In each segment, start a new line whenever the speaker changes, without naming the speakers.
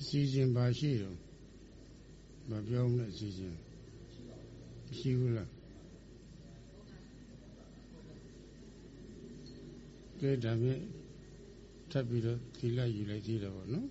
အစီအစဉ်ပါရှိတော့မပြောမနဲ့အစီအစဉ်ရှိဘူးလားကဲဒါဖြင့်ထပ်ပြီးတော့သီလယူလိုက်သေးတယ်ပေါ့နော်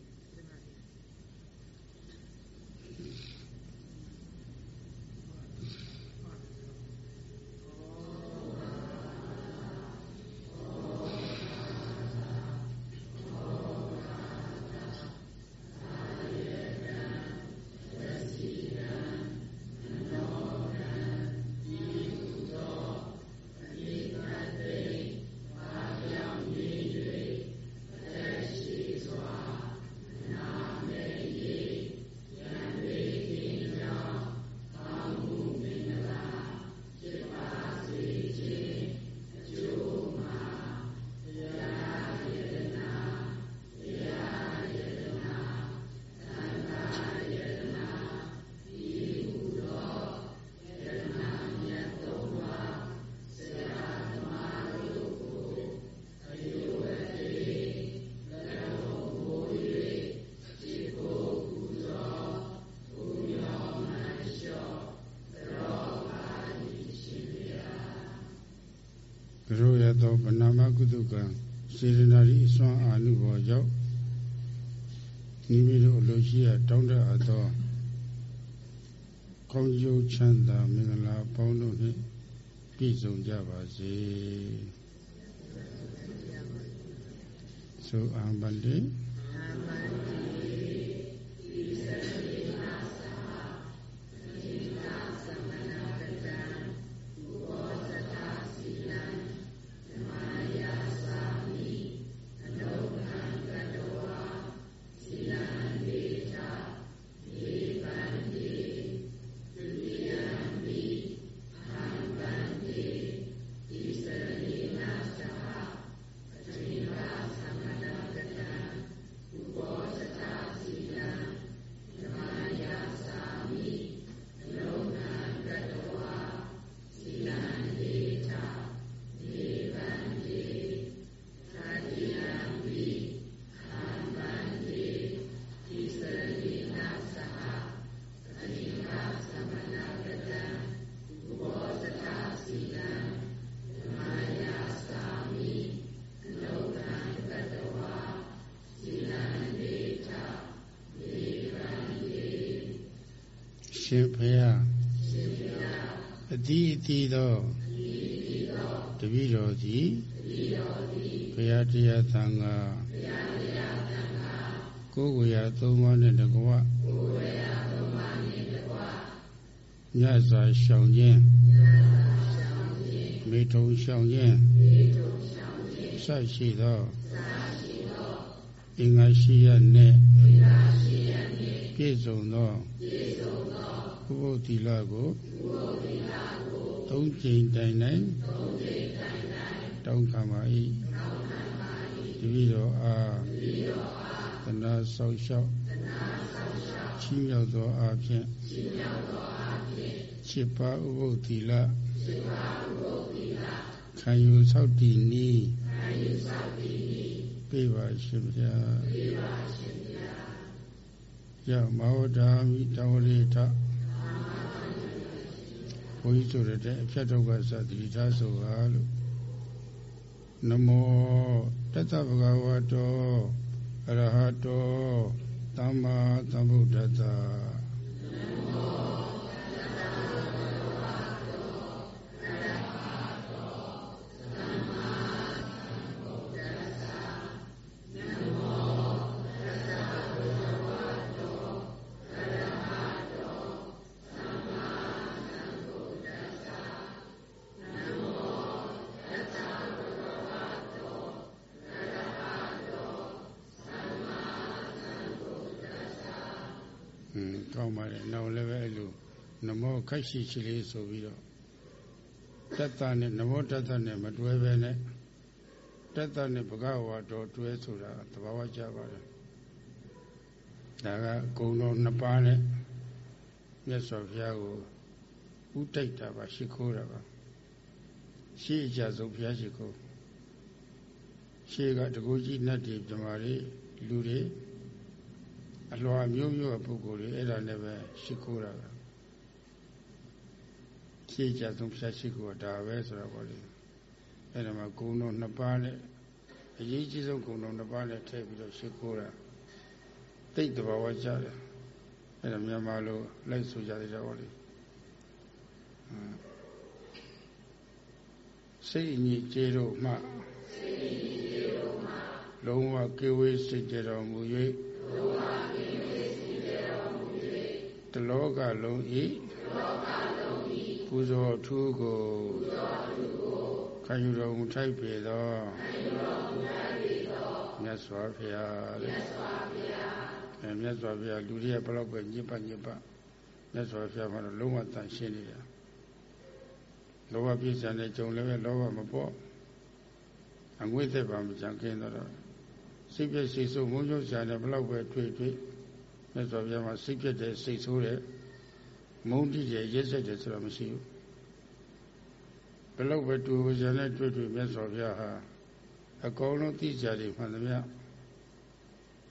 ရှိရတောင်းတအပ်သောကောင်းကျိုးချမ်းသာမင်္ဂလာပေါင်းတို့နှင့်ပြည့်စုံကြပါစေသုအံပန္တိ ရှင်ဖရာအတိအတိသောတပည့်တော်သည်ဘုရားတရားသံဃာကိုယ်ကိုယ်ရာသုံးပါးနဲ့တကွညဇာရှောင်ခြင်းမေထုံရှောင်ခြင်းဆက်ရှိသောအင်္ဂါရှိရနှင့်ပြည့်စုံသော ဥပုသီလကိုသုံးကြိမ်တိုင်တိုင်တောင်းခံပါ၏တပည့်တော်အားသနာဆောက်ရှောက်ချီးမြှောက်သောအားဖြင့်ခြေပါဥပုသီလခံယူဆောက်တည်နည်းပြေပါရှင်ဗျာယမောဒာမိတဝရိထ ဘုန်းကြီးဆိုတဲ့အဖြတ်တော့ကစသည်ထားဆိုပါလို့နမောတတဗဂဝတောအရဟတောသမ္မာသမ္ဗုဒ္ဓတ္တ อืมကောင်းပါတယ်နောက်လည်းပဲအဲ့လိုနမောခက်ရှိရှိလေးဆိုပြီးတော့တတ္တနဲ့နမောတတ္တနဲ့မတွဲပဲနဲ့တတ္တနဲ့ဘဂဝါတော်တွဲဆိုတာသဘာဝကျပါတယ်ဒါကဂုံတော်နှစ်ပါးနဲ့မြတ်စွာဘုရားကိုဥတိုက်တာပါရှိခိုးတာပါရှိအကြဆုံးဘုရားရှိခိုးရှေးကတကူကြီးနတ်တွေပြမာတွေလူတွေ အလွာမျိုးမျိုးအပုဂ္ဂိုလ်တွေအဲ့ဒါနဲ့ပဲရှိခိုးတာပဲရှင်းကြဆုံးဖြတ်ရှိခိုးတာပဲဆိုတော့ဗောလေအဲ့ဒါမှာဂုဏ်တော်နှစ်ပါးနဲ့အရေးကြီးဆုံးဂုဏ်တော်နှစ်ပါးနဲ့ထည့်ပြီးတော့ရှိခိုးတာတိတ်တဘာဝကြတယ်အဲ့ဒါမြန်မာလိုလိုက်ဆိုကြတယ်ဗောလေစိတ်ညစ်ကြေတို့မှစိတ်ညစ်ကြေတို့မှလုံးဝကေဝေးစိတ်ကြတော်မူ၍ လောကလုံးဤတလောကလုံးဤပူဇော်ထူးကိုပူဇော်ထူးကိုခံယူတော်မူထိုက်ပေသောခံယူတော်မူထိုက်ပေသောမြတ်စွာဘုရားမြတ်စွာဘုရားအဲမြတ်စွာဘုရားလူတွေဘလောက်ပဲညစ်ပတ်ညစ်ပတ်မြတ်စွာဘုရားကတော့လုံးဝတန်ရှင်းနေတာလောဘပြည့်စုံတဲ့ကြုံလည်းပဲလောဘမပေါ့အငွေ့သက်ပါမကြံခင်းတော့စိတ်ပြည့်စိတ်ဆိုးမုန်းချုပ်ကြတယ်ဘလောက်ပဲတွေ့တွေ့ မြတ်စွာဘုရားမှာစိတ်ပြည့်တဲ့စိတ်ဆိုးတဲ့မုန်းတိတဲ့ရက်ဆက်တဲ့ဆိုတာမရှိဘူးဘလောက်ပဲတူကြတဲ့တွေ့တွေ့မြတ်စွာဘုရားဟာအကုန်လုံးသိကြတယ်မှန်သမျှ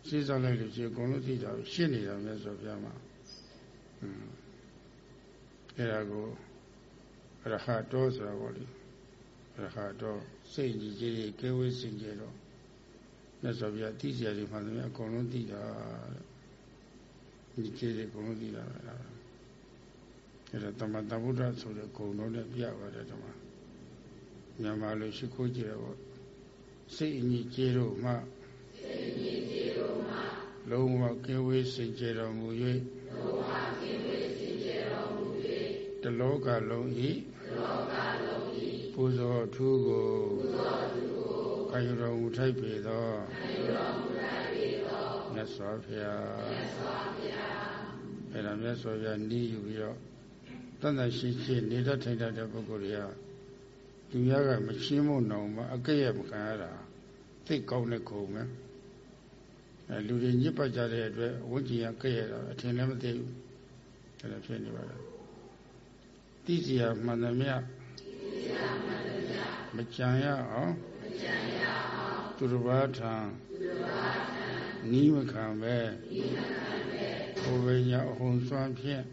ရှင်းစားလိုက်လို့ရှိရင်အကုန်လုံးသိကြရှင်းနေတာမြတ်စွာဘုရားမှာอืมအဲ့ဒါကိုရဟတောဆိုတာပေါ့လေရဟတောစိတ်ကြီးကြီးကဲဝေးစင်ကြတော့မြတ်စွာဘုရားသိကြတယ်မှန်တယ်အကုန်လုံးသိတာ ဒီကြီးကြီးအကုန်လုံးသိတာပဲလားအဲ့ဒါတမန်တဗုဒ္ဓဆိုတဲ့ဂုဏ်တော်နဲ့ပြပါတယ်ဓမ္မမြန်မာလိုရှိခိုးကြတယ်ပေါ့စိတ်အညီကျေတို့မှစိတ်အညီကျေတို့မှလုံးဝကဲဝေးစင်ကြတော်မူ၍လုံးဝကဲဝေးစင်ကြတော်မူ၍တလောကလုံးဤလောကလုံးဤပူဇော်ထူးကိုပူဇော်ထူးကိုခံယူတော်မူထိုက်ပေသောခံယူတော်မူထိုက်ပေသော မြတ်စွာဘုရားမြတ်စွာဘုရားအဲ့ဒါမြတ်စွာဘုရားနီးယူပြီးတော့တန်တရှိရှိနေတတ်ထိုင်တတ်တဲ့ပုဂ္ဂိုလ်တွေကသူများကမရှင်းမို့နောင်မှအကဲ့ရမခံရတာသိကောင်းတဲ့ခုံမယ်အဲလူတွေညစ်ပတ်ကြတဲ့အတွက်ဝိညာဉ်ကကဲ့ရတာအထင်လည်းမသိဘူးအဲ့ဒါဖြစ်နေပါလားသိစီရမှန်သမျှမကြံရအောင်သူတစ်ပါးထံ နီးမခံပဲဘုဝိညာအဟုန်စွမ်းဖြင့်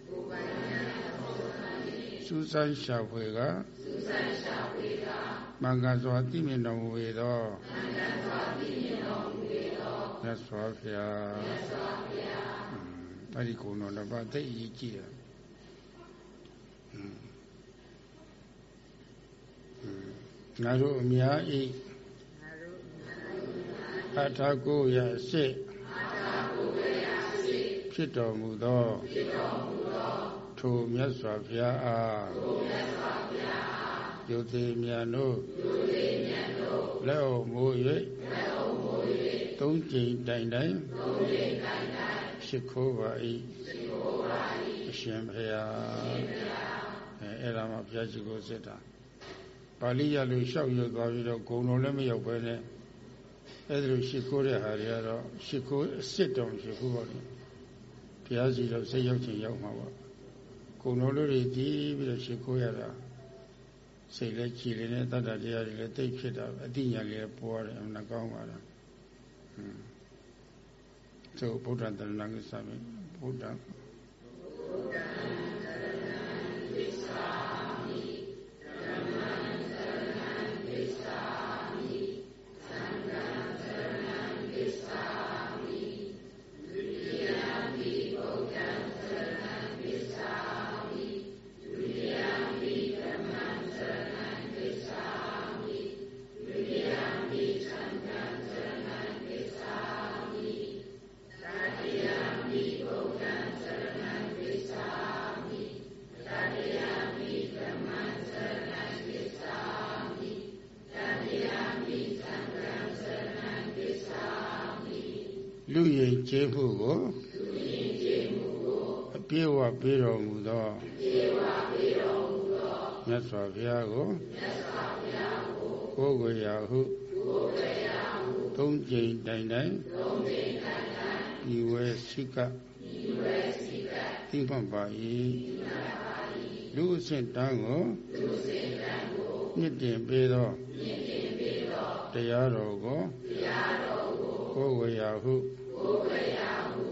စူးစိုက်ရှာဖွေကမင်္ဂစွာတိမြင်တော်မူ၏သောမြတ်စွာဘုရားမြတ်စွာဘုရားအဲ့ဒီကုံတော်တစ်ပါးသိအရေးကြီးတယ်ငါတို့အများဤအထာကိုရစိ ဖြစ်တော်မူသောထိုမြတ်စွာဘုရားအားယုတိမြတ်တို့လက်အောင်မိုး၍သုံးကြိမ်တိုင်တိုင်ရှိခိုးပါ၏အရှင်ဘုရားအဲအဲ့ဒါမှဘုရားရှိခိုးစစ်တာပါဠိရလို့လျှောက်ရွသွားပြီးတော့ဂုံတော်လည်းမရောက်ပဲနဲ့ အဲ့ဒါလိုရှိခိုးတဲ့ဟာတွေကတော့ရှိခိုးအစ်စ်တော်ရှိခိုးပါလို့ဘုရားစီတော့စိတ်ရောက်ချင်ရောက်မှာပေါ့ဂုံတော်လေးတွေကြည့်ပြီးတော့ရှိခိုးရတာစိတ်လည်းကြည်လည်းတတ္တတရားတွေလည်းသိဖြစ်တာအတိညာလေးပေါ်ရတယ်အမှန်ကောင်းပါလားဟွန်းသို့ဗုဒ္ဓတရဏဂိသမိဗုဒ္ဓဗုဒ္ဓတရဏဂိသမိ ကျေးမှုကိုလူရည်ကျေးမှုကိုအပြည့်ဝပေးတော်မူသောအပြည့်ဝပေးတော်မူသောမြတ်စွာဘုရားကိုမြတ်စွာဘုရားကိုကိုယ်ကိုရာဟုကိုယ်ကိုရာဟုသုံးကြိမ်တိုင်တိုင်သုံးကြိမ်တိုင်တိုင်ဒီဝေစိကဒီဝေစိကသိမှတ်ပါ၏သိမှတ်ပါ၏လူအစဉ်တန်းကိုလူအစဉ်တန်းကိုမြင့်တင်ပေးသောမြင့်တင်ပေးသောတရားတော်ကိုတရားတော်ကိုကိုဝေယဟု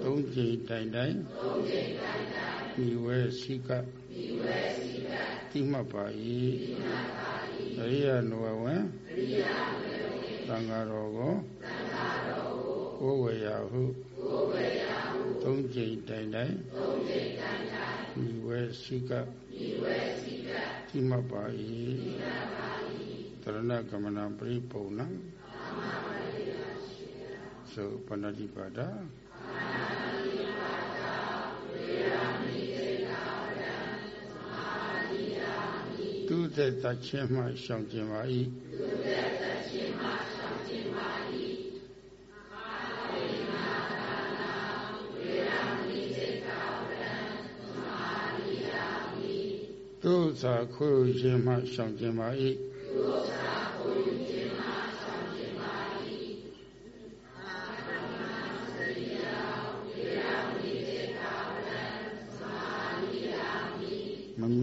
သုံးကြိမ်တိုင်တိုင်မိဝဲစိကတိမှတ်ပါ၏အရိယနဝဝင်သံဃာတော်ကိုကိုဝေယဟုသုံးကြိမ်တိုင်တိုင်မိဝဲစိကတိမှတ်ပါ၏တရဏကမဏပရိပုံနံ ဆိုပဏတိပါဒသူသက်တချင်းမှရှောင်ကျင်ပါ၏သူသက်တချင်းမှရှောင်ကျင်ပါ၏သူသာခွေခြင်းမှရှောင်ကျင်ပါ၏သူသာ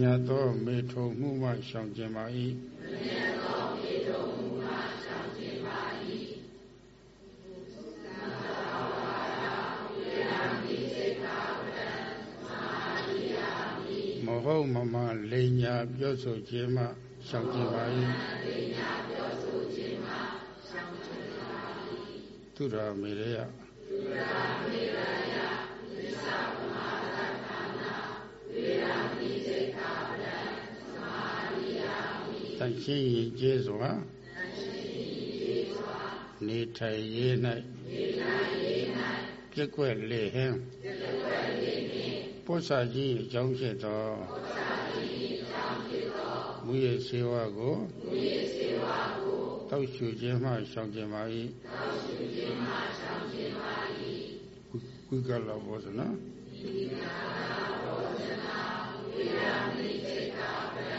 မမြတ်သောမေထုံမှုမှရှောင်ကျင်ပါ၏မမြတ်သောမေထုံမှုမှရှောင်ကျင်ပါ၏မဟုတ်မမှလိညာပြောဆိုခြင်းမှရှောင်ကျင်ပါ၏လိညာပြောဆိုခြင်းမှရှောင်ကျင်ပါ၏သူရမေရယသူရမေရယသစ္စာပမာဒဌာနာဝေရမိ တန်ရှင်းရင်ကျေးစွာတန်ရှင်းရင်ကျေးစွာနေထိုင်ရေး၌နေထိုင်ရေး၌ပြက်ွက်လေဟင်းပြက်ွက်လေဟင်းပု္ပ္ပာကြီးအကြောင်းဖြစ်သောပု္ပ္ပာကြီးအကြောင်းဖြစ်သောမူရစေဝါကိုမူရစေဝါကိုတောက်ရှူခြင်းမှရှောင်ခြင်းပါ၏တောက်ရှူခြင်းမှရှောင်ခြင်းပါ၏ကုကလဘောဇနာကုကလဘောဇနာဝိရမိတေကာဗရံသမာရိယာ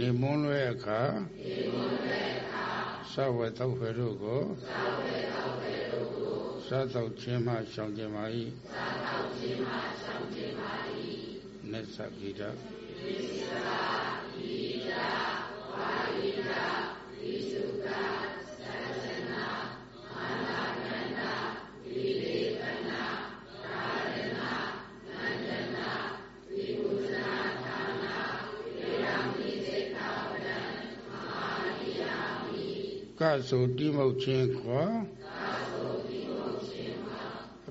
မိနေမွန်းလွဲအခါနေမွန်းလွဲအခါသဝေတောက်ဖယ်တို့ကိုသဝေတောက်ဖယ်တို့ကိုစားတော့ခြင်းမှရှောင်ခြင်းပါ၏စားတော့ခြင်းမှရှောင်ခြင်းပါ၏နစ္စဂိတနစ္စဂိတဝါရိတဝိစုက ကဆိုတိမုတ်ခြင်းခေါ်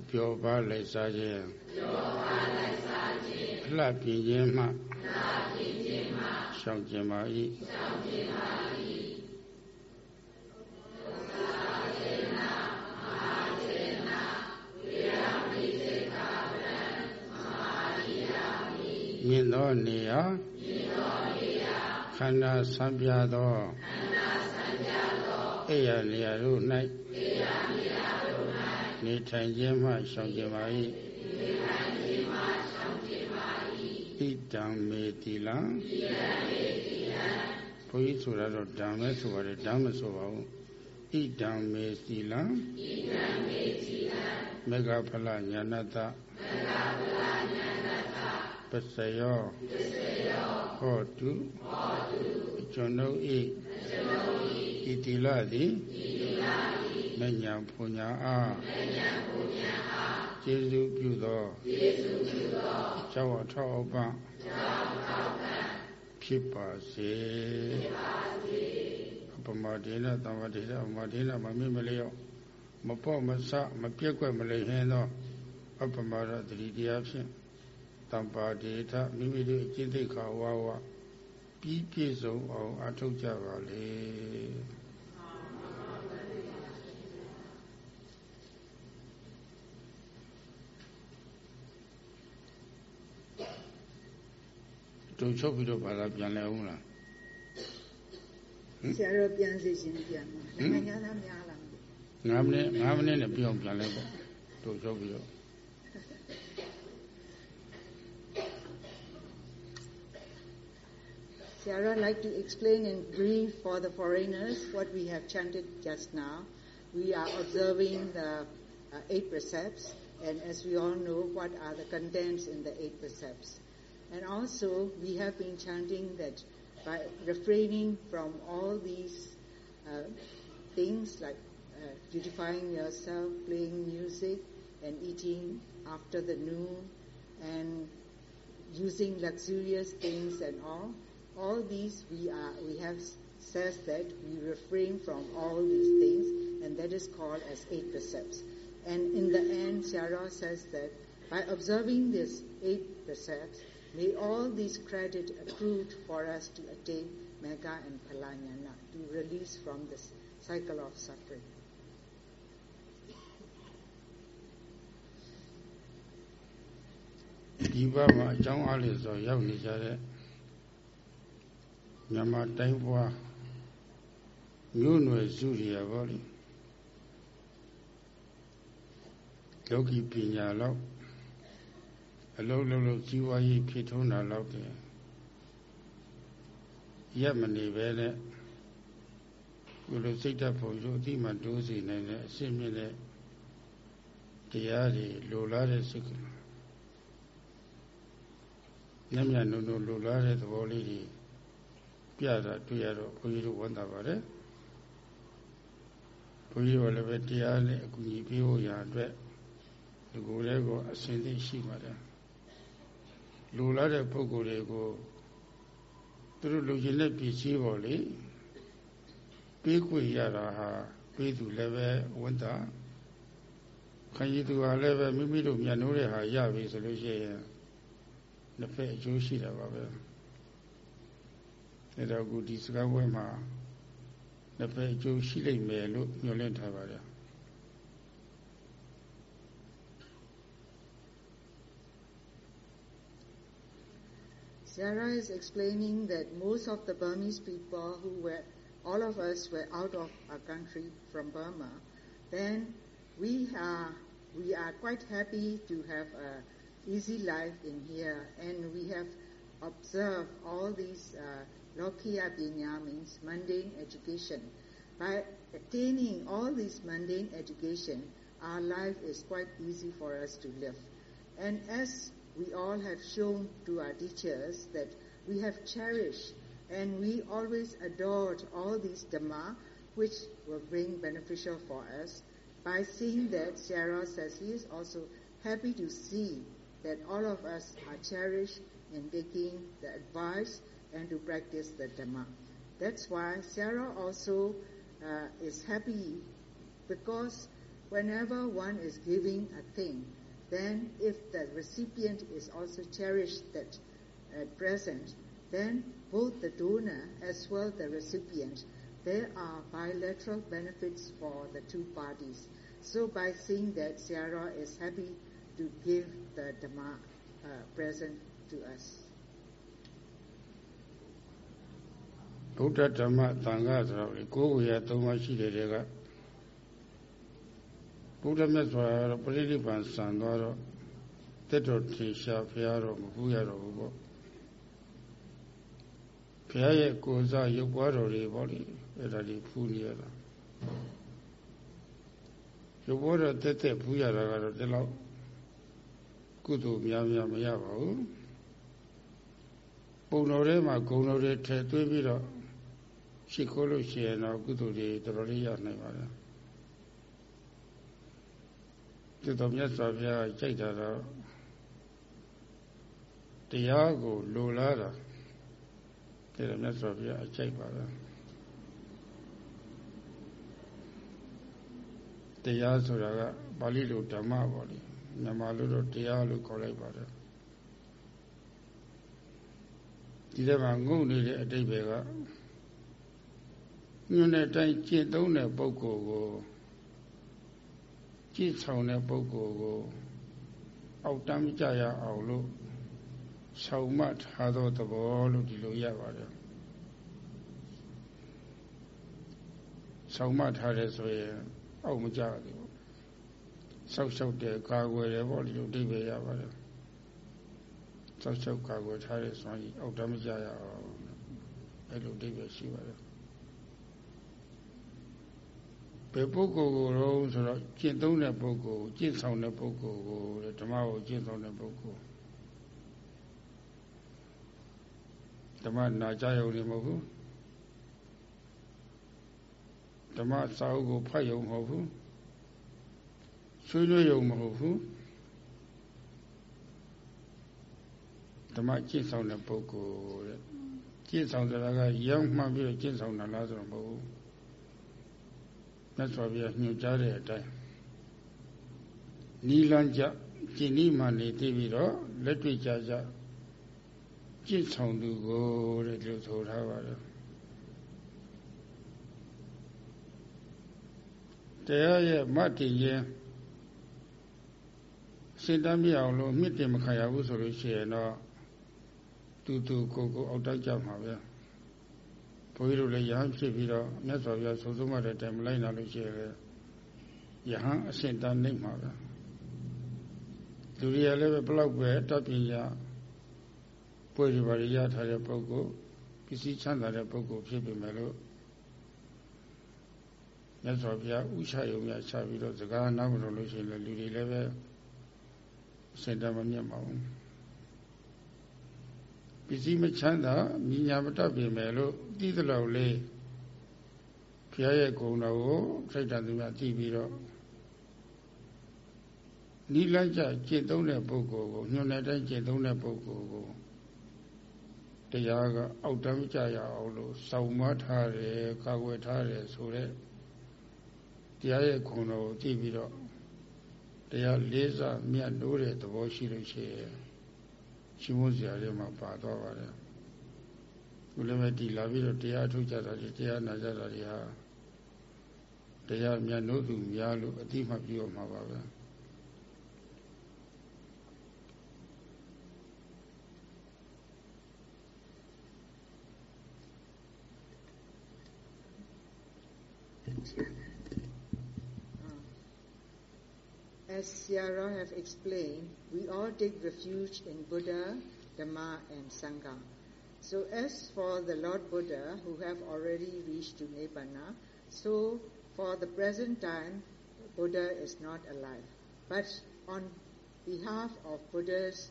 ပျော်ပါလိုက်စားခြင်းပျော်ပါလိုက်စားခြင်းအလှပြင်းခြင်းမှအလှပြင်းခြင်းမှရှောင်ကျင်ပါ၏ရှောင်ကျင်ပါ၏မြင်သောနေရာမြင်သောနေရာခန္ဓာဆံပြသောခန္ဓာဆံပြသော အိယာနေရာတို့၌အိယာနေရာနေထိုင်ခြင်းမှရှောင်ကျင်ပါ၏နေထိုင်ခြင်းမှရှောင်ကျင်ပါ၏ဣတံမေတိလံဣတံမေတိလံဘုန်းကြီးဆိုတာတော့ဓမ္မဲဆိုပါတယ်ဓမ္မဆိုပါဘူးဣတံမေတိလံဣတံမေတိလံမေဃဖလညာနတမေဃဖလညာနတပစ္စယောပစ္စယောဟောတုဟောတုကျွန်ုပ်ဤကျွန်ုပ် ဤဣတိလသည်ဣတိလသည်မဉ္ဇဉ်ပူညာအားမဉ္ဇဉ်ပူညာအားကျေးဇူးပြုသောကျေးဇူးပြုသောကျောင်းထောက်ပံ့ကျောင်းထောက်ပံ့ဖြစ်ပါစေဖြစ်ပါစေပမဒေနသံဝတိသမဒေနမမိမလျော့မပေါ့မဆမပြက်ွက်မလိမ့်ဟင်းသောအပမရတတိတရားဖြင့်တံပါဒေထမိမိတို့အကျင့်သိက္ခာဝါဝပြီးပြည့်စုံအောင်အထောက်ကြပါလေ တုံချုပ်ပြီးတော့ဘာသာပြန်လဲအောင်လား
ဆရာတော်ပြန်စီရှင်ပြန်မှာနိုင်ငံသားများလား
9မိနစ်9မိနစ်နဲ့ပြောင်းပြန်လဲပေါ့တုံချုပ်ပြီးတော့
Sarah like to explain in brief for the foreigners what we have chanted just now. We are observing the uh, eight precepts, and as we all know, what are the contents in the eight precepts. And also, we have been chanting that by refraining from all these uh, things like beautifying yourself, playing music, and eating after the noon, and using luxurious things and all. All these we are we have says that we refrain from all these things, and that is called as eight precepts. And in the end, Sarah says that by observing these eight precepts, may all these credit accrued for us to attain Mega and Palanyana, to release from this cycle of suffering.
ဒီဘမှာအကြောင်းအားလို့ဆိုရောက်နေကြတဲ့မြန်မာတိုင်းဘွားမြို့နယ်စုတွေရပါလိလောကီပညာလောက် အလုံးလုံးလုံးဇီဝရေးဖြစ်ထုံးတာလောက်တည်းရက်မနေပဲနဲ့ဘုလိုစိတ်ဓာတ်ပုံရုပ်အတိမှတိုးစီနိုင်တဲ့အရှင်းမြင့်တဲ့တရားတွေလိုလားတဲ့စိတ်ကညံ့ညံ့နုံနုံလိုလားတဲ့သဘောလေးတွေပြတာတွေ့ရတော့ဘုန်းကြီးတို့ဝမ်းသာပါတယ်ဘုန်းကြီးတို့လည်းပဲတရားနဲ့အကူအညီပေးဖို့ရအတွက်ဒီကိုယ်လေးကိုအစဉ်သိရှိပါတယ် လိုလားတဲ့ပုဂ္ဂိုလ်တွေကိုသူတို့လူချင်းတဲ့ပစ္စည်းပေါ်လေပေးခွင့်ရတာဟာပေးသူလည်းပဲဝန်တာခံရသူဟာလည်းပဲမိမိတို့မျက်နှိုးတဲ့ဟာရပြီဆိုလို့ရှိရင်နှစ်ဖက်အကျိုးရှိတာပါပဲအဲတော့ခုဒီစကားပွဲမှာနှစ်ဖက်အကျိုးရှိလိမ့်မယ်လို့ညွှန်လင့်ထားပါတယ်
Sarah is explaining that most of the Burmese people who were, all of us were out of our country from Burma, then we are, we are quite happy to have a easy life in here and we have observed all these uh, Lokia Binya means mundane education. By attaining all this mundane education, our life is quite easy for us to live. And as we all have shown to our teachers that we have cherished and we always adored all these Dhamma which will bring beneficial for us. By seeing that, Sarah says he is also happy to see that all of us are cherished in taking the advice and to practice the Dhamma. That's why Sarah also uh, is happy because whenever one is giving a thing, then if the recipient is also cherished that at present, then both the donor as well the recipient, there are bilateral benefits for the two parties. So by seeing that, Sarah is happy to give the Dhamma uh, present to us.
ဗုဒ္ဓဓမ္မသံဃာဆိုတော့ကိုယ်ဝေရသုံးပါးရှိတဲ့တွေက ဘုရားမြတ်စွာဘုရားပြိဋိဘံစံသွားတော့တက်တော်ထေရှာဖရာတော့မကူရတော့ဘူးပေါ့ဖရာရဲ့ကိုယ်စားရုပ်ပွားတော်တွေပေါ့လေအဲ့ဒါတွေဖူးနေရတာရုပ်ပွားတော်တက်တက်ဖူးရတာကတော့ဒီလောက်ကုသိုလ်များများမရပါဘူးပုံတော်ထဲမှာဂုံတော်တွေထည့်သွင်းပြီးတော့ရှိခိုးလို့ရှိရင်တော့ကုသိုလ်တွေတော်တော်လေးရနိုင်ပါတယ် ဒီတော်မြတ်စွာဘုရားကြိုက်တာတော့တရားကိုလိုလားတာဒီတော်မြတ်စွာဘုရားအကြိုက်ပါလားတရားဆိုတာကပါဠိလိုဓမ္မပေါ့လေမြန်မာလိုတော့တရားလို့ခေါ်လိုက်ပါတယ်ဒီထဲမှာငုံနေတဲ့အတိတ်ပဲကညွန်းတဲ့အတိုင်းကျင့်သုံးတဲ့ပုဂ္ဂိုလ်ကို ကြည့်ဆောင်တဲ့ပုဂ္ဂိုလ်ကိုအောက်တမ်းကြရအောင်လို့ဆောင်မထားသောသဘောလို့ဒီလိုရပါတယ်ဆောင်မထားတယ်ဆိုရင်အောက်မကြဘူးဆောက်ရှောက်တယ်ကာကွယ်တယ်ပေါ့ဒီလိုအဓိပ္ပာယ်ရပါတယ်ဆောက်ရှောက်ကာကွယ်ထားတဲ့ဆိုရင်အောက်တမ်းမကြရအောင်အဲ့လိုအဓိပ္ပာယ်ရှိပါတယ် ဘယ်ပုဂ္ဂိုလ်ကိုတော့ဆိုတော့ကျင့်သုံးတဲ့ပုဂ္ဂိုလ်ကျင့်ဆောင်တဲ့ပုဂ္ဂိုလ်ကိုဓမ္မကိုကျင့်ဆောင်တဲ့ပုဂ္ဂိုလ်ဓမ္မနာကြရုံနဲ့မဟုတ်ဘူးဓဓမ္မစာအုပ်ကိုဖတ်ရုံမဟုတ်ဘူးဆွေးနွေးရုံမဟုတ်ဘူးဓမ္မကျင့်ဆောင်တဲ့ပုဂ္ဂိုလ်တဲ့ကျင့်ဆောင်ဆိုတာကရောက်မှပြီးတော့ကျင့်ဆောင်တာလားဆိုတော့မဟုတ်ဘူး မြတ်စွာဘုရားညွှန်ကြားတဲ့အတိုင်းနီလန်းကြကျင့်ဤမှနေသိပြီးတော့လက်တွေ့ကြကြကျင့်ဆောင်သူကိုတဲ့လို့ဆိုထားပါတယ်တရားရဲ့မတ်တည်ရင်စင်တမ်းပြအောင်လို့မြင့်တင်မခံရဘူးဆိုလို့ရှိရင်တော့တူတူကိုကိုအောက်တိုက်ကြမှာပဲ ဘုန်းကြီးတို့လည်းယဟန်ဖြစ်ပြီးတော့မြတ်စွာဘုရားဆုံးဆုံးမတဲ့တိုင်မလိုက်နိုင်လို့ရှိရင်ယဟန်အစင်တမ်းနိုင်မှာပဲလူတွေကလည်းပဲဘလောက်ပဲတတ်ပညာပွဲတွေပါရထားတဲ့ပုဂ္ဂိုလ်ပစ္စည်းချမ်းသာတဲ့ပုဂ္ဂိုလ်ဖြစ်ပေမဲ့လို့မြတ်စွာဘုရားဥချယုံများချပြီးတော့စကားနားမလို့လို့ရှိရင်လည်းလူတွေလည်းပဲစင်တမမြတ်ပါဘူး ပစ္စည်းမချမ်းသာမြညာမတတ်ပြင်မယ်လို့သိသလောက်လေးဘုရားရဲ့ဂုဏ်တော်ကိုစိတ်တန်သူများသိပြီးတော့နိလန့်ကြကျင့်သုံးတဲ့ပုဂ္ဂိုလ်ကိုညွန်တဲ့တိုင်းကျင့်သုံးတဲ့ပုဂ္ဂိုလ်ကိုတရားကအောက်တမ်းကြရအောင်လို့စောင့်မထားတယ်ကာကွယ်ထားတယ်ဆိုတဲ့တရားရဲ့ခွန်တော်ကိုကြည့်ပြီးတော့တရားလေးစားမြတ်နိုးတဲ့သဘောရှိလို့ရှိရင် ရှင်မိုးစရာတွေမှာပါသွားပါတယ်ခုလည်းပဲဒီလာပြီးတော့တရားထုတ်ကြတာတွေတရားနာကြတာတွေဟာတရားမြတ်နိုးသူများလို့အတိမပြုရမှာပါပဲ
As Sierra have explained, we all take refuge in Buddha, Dhamma and Sangha. So as for the Lord Buddha who have already reached to Nibbana, so for the present time, Buddha is not alive. But on behalf of Buddha's,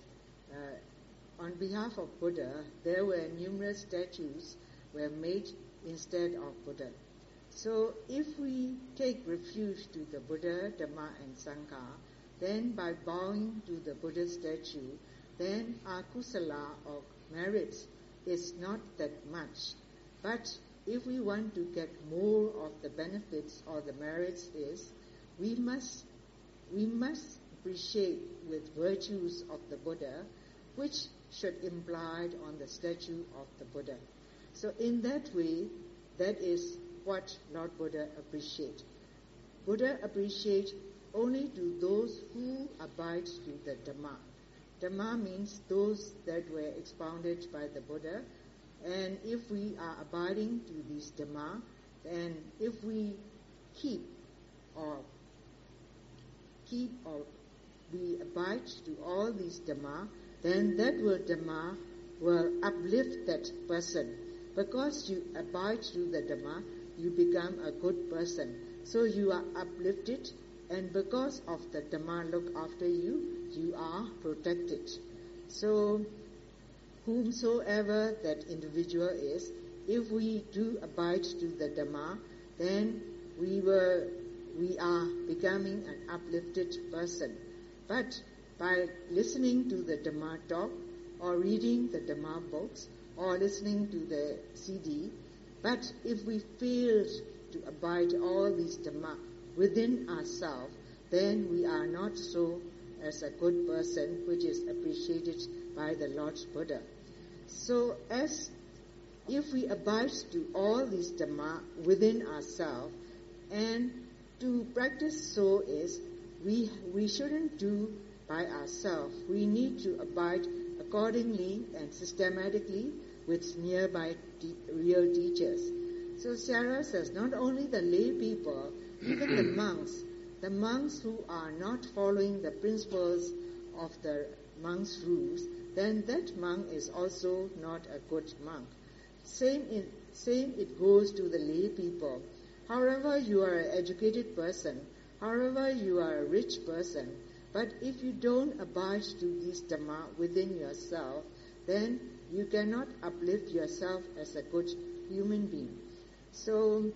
uh, on behalf of Buddha, there were numerous statues were made instead of Buddha. So if we take refuge to the Buddha, Dhamma and Sangha, then by bowing to the Buddha statue, then our kusala or merits is not that much. But if we want to get more of the benefits or the merits is, we must, we must appreciate with virtues of the Buddha, which should implied on the statue of the Buddha. So in that way, that is what Lord Buddha appreciate. Buddha appreciate only to those who abide to the Dhamma. Dhamma means those that were expounded by the Buddha. And if we are abiding to this Dhamma, then if we keep or keep or we abide to all these Dhamma, then that will Dhamma will uplift that person. Because you abide to the Dhamma, you become a good person. So you are uplifted and because of the Dhamma look after you, you are protected. So whomsoever that individual is, if we do abide to the Dhamma, then we were we are becoming an uplifted person. But by listening to the Dhamma talk or reading the Dhamma books or listening to the CD, but if we fail to abide all these Dhamma within ourselves, then we are not so as a good person which is appreciated by the Lord Buddha. So as if we abide to all these Dhamma within ourselves and to practice so is we, we shouldn't do by ourselves. We need to abide accordingly and systematically with nearby te- real teachers. So Sarah says not only the lay people, even the monks, the monks who are not following the principles of the monk's rules, then that monk is also not a good monk. Same, in, same it goes to the lay people. However, you are an educated person, however, you are a rich person, but if you don't abide to this Dhamma within yourself, then you cannot uplift yourself as a good human being. So,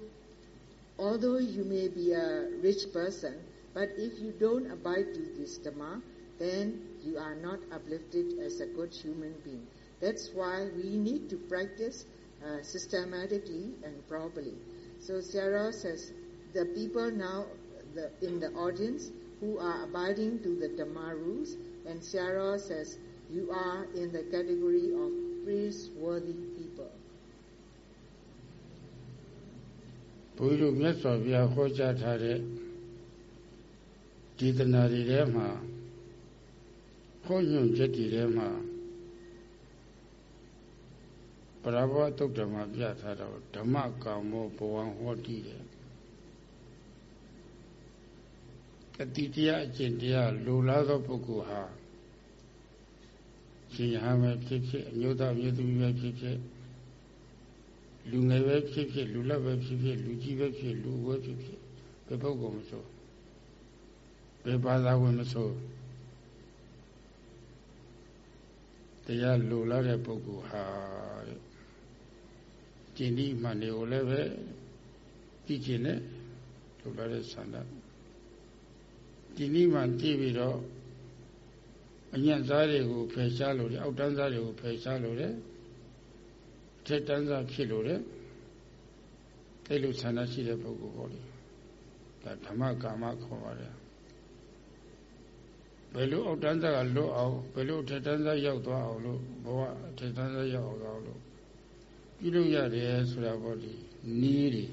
although you may be a rich person, but if you don't abide to this Dhamma, then you are not uplifted as a good human being. That's why we need to practice uh, systematically and properly. So Sarah says, the people now the, in the audience who are abiding to the Dhamma rules, and Sarah says, you are in the category of praiseworthy people.
ဘုရားမြတ်စွာဘုရားဟောကြားထားတဲ့ဒီသနာတွေထဲမှာဟောညွှန်ချက်တွေထဲမှာပရဘောတုတ်ဓမ္မပြထားတော့ဓမ္မကာမောဘဝံဟောတိတယ်အတိတရားအကျင့်တရားလိုလားသောပုဂ္ဂိုလ်ဟာ ရှင်ရဟန်းပဲဖြစ်ဖြစ်အမျိုးသားမျိုးသမီးပဲဖြစ်ဖြစ်လူငယ်ပဲဖြစ်ဖြစ်လူလက်ပဲဖြစ်ဖြစ်လူကြီးပဲဖြစ်လူဝဲဖြစ်ဖြစ်ဘယ်ပုဂ္ဂိုလ်မဆိုဘယ်ဘာသာဝင်မဆိုတရားလိုလားတဲ့ပုဂ္ဂိုလ်ဟာတဲ့ကျင့်ဒီမှန်တွေကိုလည်းပဲသိကျင်တဲ့လိုလားတဲ့ဆန္ဒဒီနည်းမှကြည့်ပြီးတော့ အညံ့စားတွေကိုဖယ်ရှားလို့တယ်အောက်တန်းစားတွေကိုဖယ်ရှားလို့တယ်ထက်တန်းစားဖြစ်လို့တယ်အဲ့လိုဆန္ဒရှိတဲ့ပုဂ္ဂိုလ်ပေါ့လေဒါဓမ္မကာမခေါ်ပါတယ်ဘယ်လိုအောက်တန်းစားကလွတ်အောင်ဘယ်လိုထက်တန်းစားရောက်သွားအောင်လို့ဘဝထက်တန်းစားရောက်အောင်လို့ပြုလုပ်ရတယ်ဆိုတာပေါ့ဒီနီးတွေ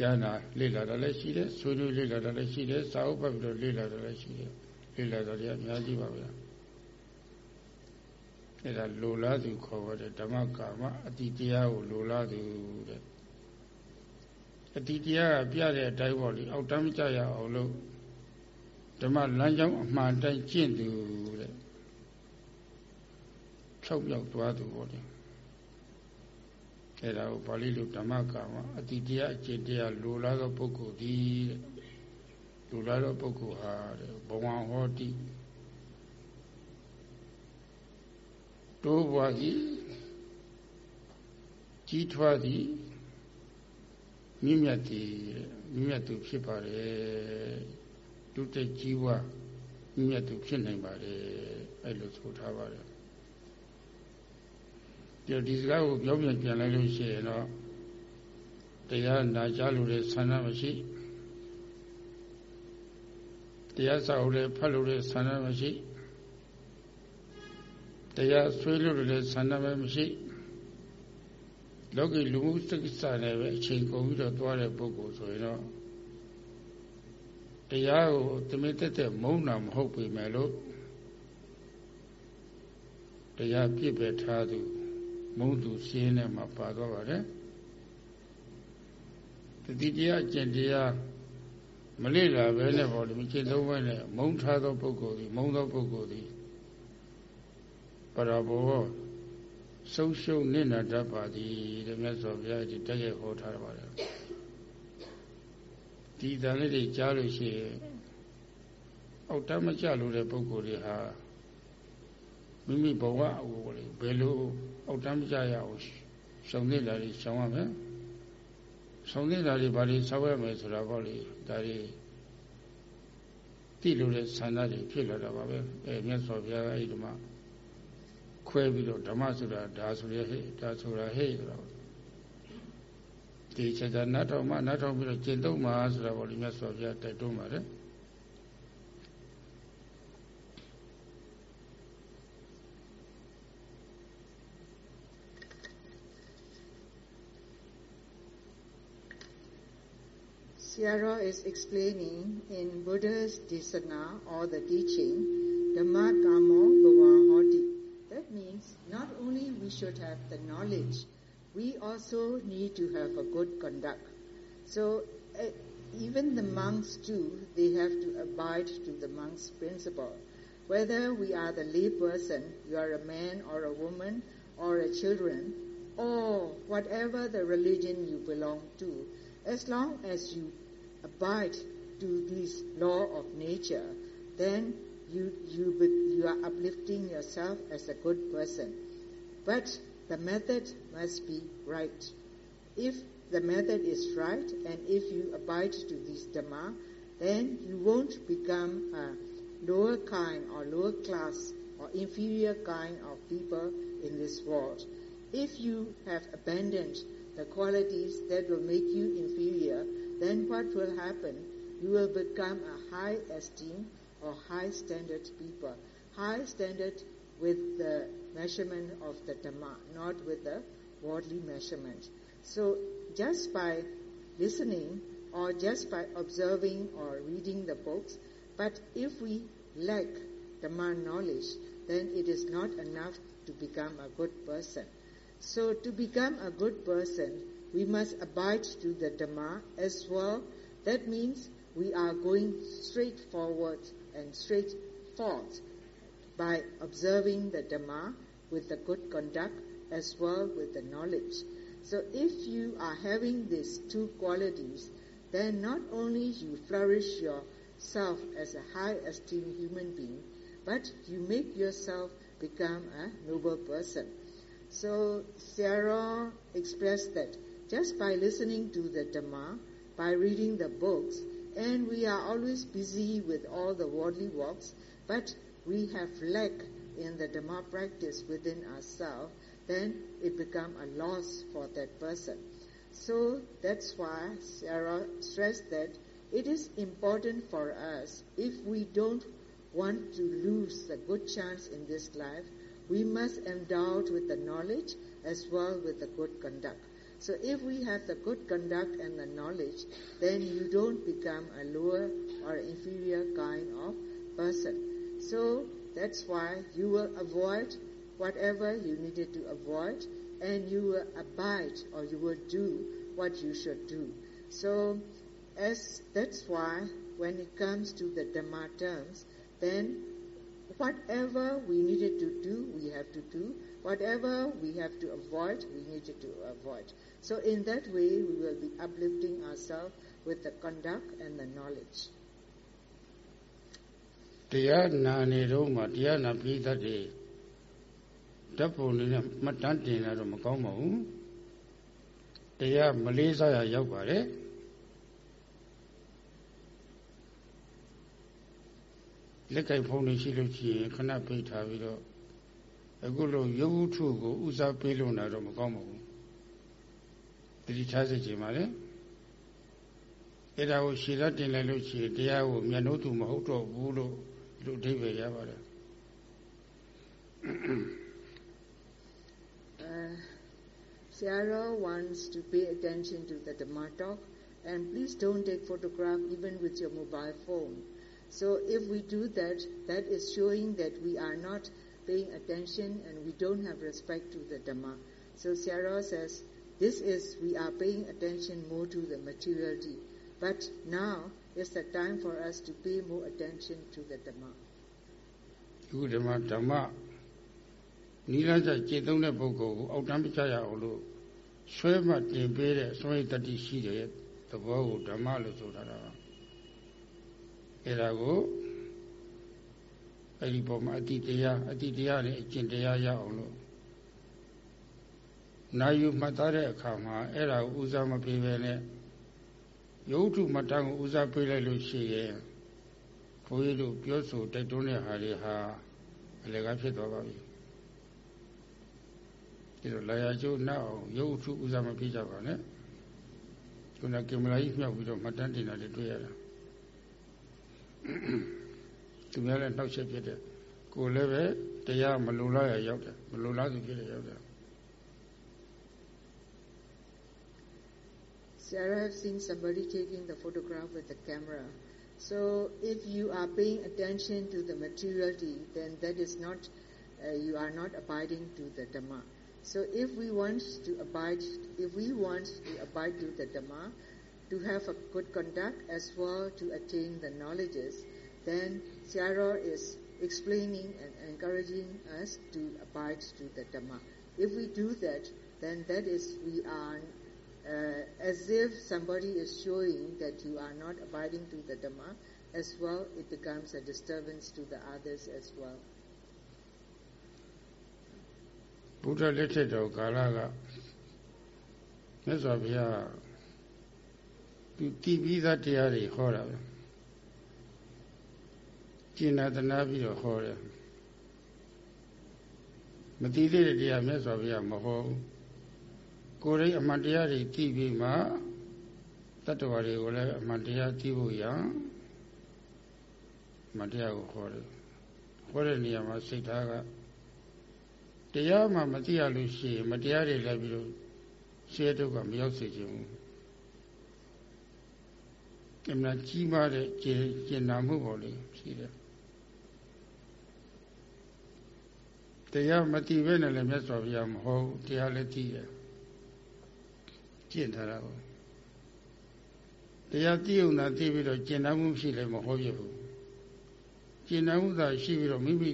ကျမ်းသာလေ့လာတာလည်းရှိတယ်ဆွေးနွေးလေ့လာတာလည်းရှိတယ်စာအုပ်ပတ်ပြီးတော့လေ့လာတာလည်းရှိတယ်လေ့လာတာတွေအများကြီးပါဗျာအဲ့ဒါလိုလားသူခေါ်ပါတယ်ဓမ္မကာမအတိတရားကိုလိုလားသူတဲ့အတိတရားကပြတဲ့အတိုင်းပေါ့လေအောက်တမ်းမကြရအောင်လို့ဓမ္မလမ်းကြောင်းအမှန်တိုင်းကျင့်သူတဲ့ဖြောက်ပြောက်သွားသူပေါ့လေ အဲ့ဒါကိုပါဠိလိုဓမ္မကာမအတိတရားအကျင့်တရားလိုလားသောပုဂ္ဂိုလ်သည်တဲ့လိုလားသောပုဂ္ဂိုလ်ဟာတဲ့ဘဝဟောတိတိုးပွားသည်ကြီးထွားသည်မြင့်မြတ်သည်မြင့်မြတ်သူဖြစ်ပါတယ်တုတက်ကြီးဝမြင့်မြတ်သူဖြစ်နိုင်ပါတယ်အဲ့လိုဆိုထားပါတယ် ဒီဒီစကားကိုပြောပြန်ပြန်လိုက်လို့ရှိရင်တော့တရားနာကြားလို့တဲ့ဆန္ဒမရှိတရားစာအုပ်လည်းဖတ်လို့တဲ့ဆန္ဒမရှိတရားဆွေးလို့တဲ့ဆန္ဒပဲမရှိလောကီလူမှုစိတ်စာနဲ့ပဲအချိန်ကုန်ပြီးတော့သွားတဲ့ပုဂ္ဂိုလ်ဆိုရင်တော့တရားကိုတမင်တက်တက်မုန်းတာမဟုတ်ပေမဲ့လို့တရားပြစ်ပဲထားသူ မုန်းသူရှင်းနဲ့မှာပါသွားပါတယ်တတိတရားကျင့်တရားမလေ့လာပဲနဲ့ပေါ့လေမကျင့်သုံးပဲနဲ့မုန်းထားသောပုဂ္ဂိုလ်ဒီမုန်းသောပုဂ္ဂိုလ်ဒီပရဘောဆုံးရှုံးနေနာတတ်ပါသည်တဲ့မြတ်စွာဘုရားဒီတည့်ရဟောထားပါတယ်ဒီတန်လေးတွေကြားလို့ရှိရင်အောက်တမ်းမကြလို့တဲ့ပုဂ္ဂိုလ်တွေဟာမိမိဘဝအကိုလေဘယ်လို အောက်တမ်းမကြရအောင်ရှောင်နေတာတွေရှောင်ရမယ်ရှောင်နေတာတွေဘာတွေဆောက်ရမယ်ဆိုတာပေါ့လေဒါတွေတိလို့တဲ့ဆန္ဒတွေဖြစ်လာတာပါပဲအဲမြတ်စွာဘုရားအဲ့ဒီမှာခွဲပြီးတော့ဓမ္မဆိုတာဒါဆိုရဟဲ့ဒါဆိုတာဟဲ့ဆိုတော့ဒီချက်ချက်နတ်တော်မှနတ်တော်ပြီးတော့ကျင့်သုံးမှာဆိုတာပေါ့လေမြတ်စွာဘုရားတိုက်တွန်းပါတယ်
Sierra is explaining in Buddha's Desana or the teaching, Dhamma Kamo Bhavahoti. That means not only we should have the knowledge, we also need to have a good conduct. So uh, even the monks too, they have to abide to the monk's principle. Whether we are the lay person, you are a man or a woman or a children, or whatever the religion you belong to, as long as you abide to this law of nature, then you, you, you are uplifting yourself as a good person. But the method must be right. if the method is right and if you abide to this Dhamma, then you won't become a lower kind or lower class or inferior kind of people in this world. If you have abandoned the qualities that will make you inferior, then what will happen? You will become a high esteem or high standard people. High standard with the measurement of the Dhamma, not with the worldly measurement. So just by listening or just by observing or reading the books, but if we lack Dhamma knowledge, then it is not enough to become a good person. So to become a good person, we must abide to the Dhamma as well. That means we are going straight forward and straight forth by observing the Dhamma with the good conduct as well with the knowledge. So if you are having these two qualities, then not only you flourish yourself as a high esteemed human being, but you make yourself become a noble person. So Sarah expressed that just by listening to the Dhamma, by reading the books, and we are always busy with all the worldly works, but we have lack in the Dhamma practice within ourselves, then it become a loss for that person. So that's why Sarah stressed that it is important for us if we don't want to lose the good chance in this life, we must endow with the knowledge as well with the good conduct. So if we have the good conduct and the knowledge, then you don't become a lower or inferior kind of person. So that's why you will avoid whatever you needed to avoid and you will abide or you will do what you should do. So as that's why when it comes to the Dhamma terms, then whatever we needed to do, we have to do. Whatever we have to avoid, we needed to avoid. So in that way, we will be uplifting ourselves with the conduct and the knowledge.
တရားနာနေတော့မှတရားနာပြီးတတ်တယ်ဓာတ်ပုံလေးနဲ့မှတ်တမ်းတင်လာတော့မကောင်းပါဘူးတရားမလေးစားရရောက်ပါတယ်လက်ကင်ဖုံးနေရှိလို့ရှိရင်ခဏပိတ်ထားပြီးတော့ အခုလိုရုပ်ဝတ္ထုကိုဥစားပေးလို့နာတော့မကောင်းပါဘူးတတိထားစိတ်ချိန်ပါလေအဲ့ဒါကိုရှည်ရတင်လိုက်လို့ရှိရင်တရားကိုမျက်နှာသူမဟုတ်တော့ဘူးလို့လူအဓိပ္ပာယ်ရပါတယ်
Uh, Sarah wants to pay attention to the Dhamma talk and please don't take photograph even with your mobile phone. So if we do that, that is showing that we are not paying attention and we don't have respect to the Dhamma. So Sarah says, this is, we are paying attention more to the materiality. But now is the time for us to pay more attention to the Dhamma.
အခုဓမ္မဓမ္မနိလန်းကျကျေသုံးတဲ့ပုဂ္ဂိုလ်ကိုအောက်တန်းပြချရအောင်လို့ဆွဲမှတ်တင်ပေးတဲ့ဆွဲတတိရှိတဲ့သဘောကိုဓမ္မလို့ဆိုထားတာပါအဲဒါကို အဲ့ဒီပုံမှာအတိတရားအတိတရားနဲ့အကျင့်တရားရအောင်လို့နာယူမှတ်သားတဲ့အခါမှာအဲ့ဒါကိုဦးစားမပေးပဲနဲ့ရုပ်ထုမတန်းကိုဦးစားပေးလိုက်လို့ရှိရင်ဘုန်းကြီးတို့ပြောဆိုတိုက်တွန်းတဲ့ဟာတွေဟာအလကားဖြစ်သွားပါပြီဒီလိုလာရကျိုးနောက်အောင်ရုပ်ထုဦးစားမပေးကြပါနဲ့ခုနကင်မရာကြီးမြောက်ပြီးတော့မှတ်တမ်းတင်တာတွေတွေ့ရတာ သူများလည်းနှောက်ချက်ဖြစ်တယ်ကိုယ်လည်းပဲတရားမလုံလောက်ရရောက်တယ်မလုံလောက်သူဖြစ်တယ်ရောက်တယ်
Sarah have seen somebody taking the photograph with the camera. So if you are paying attention to the materiality, then that is not, uh, you are not abiding to the Dhamma. So if we want to abide, if we want to abide to the Dhamma, to have a good conduct as well to attain the knowledges, then Sarah is explaining and encouraging us to abide to the Dhamma. If we do that, then that is we are uh, as if somebody is showing that you are not abiding to the Dhamma, as well it becomes a disturbance to the others as well.
ဘုရားလက်ထက်တော်ကာလက မြတ်စွာဘုရားသူတည်ပြီးသားတရားတွေဟောတာပဲ ကျင့်နာတနာပြီးတော့ဟောတယ်မတည်သေးတဲ့တရားမြတ်စွာဘုရားမဟောဘူးကိုယ်ရိအမှန်တရားတွေသိပြီးမှတတ္တဝါတွေကိုလည်းအမှန်တရားသိဖို့ရအမှန်တရားကိုဟောတယ်ဟောတဲ့နေရာမှာစိတ်ထားကတရားမှမသိရလို့ရှိရင်မတရားတွေလည်းပြီးတော့ရှေးတုတ်ကမရောက်စေချင်ဘူးအမှန်ကြီးမားတဲ့ကျင်ကျင်နာမှုပေါ်လေရှိတယ် တရားမသိဘဲနဲ့လည်းမြတ်စွာဘုရားမဟုတ်တရားလည်းသိတယ်ကျင့်ထားတာကိုတရားသိုံသာသိပြီးတော့ကျင့်နာမှုရှိလည်းမဟုတ်ရဘူးကျင့်နာမှုသာရှိပြီးတော့မိမိ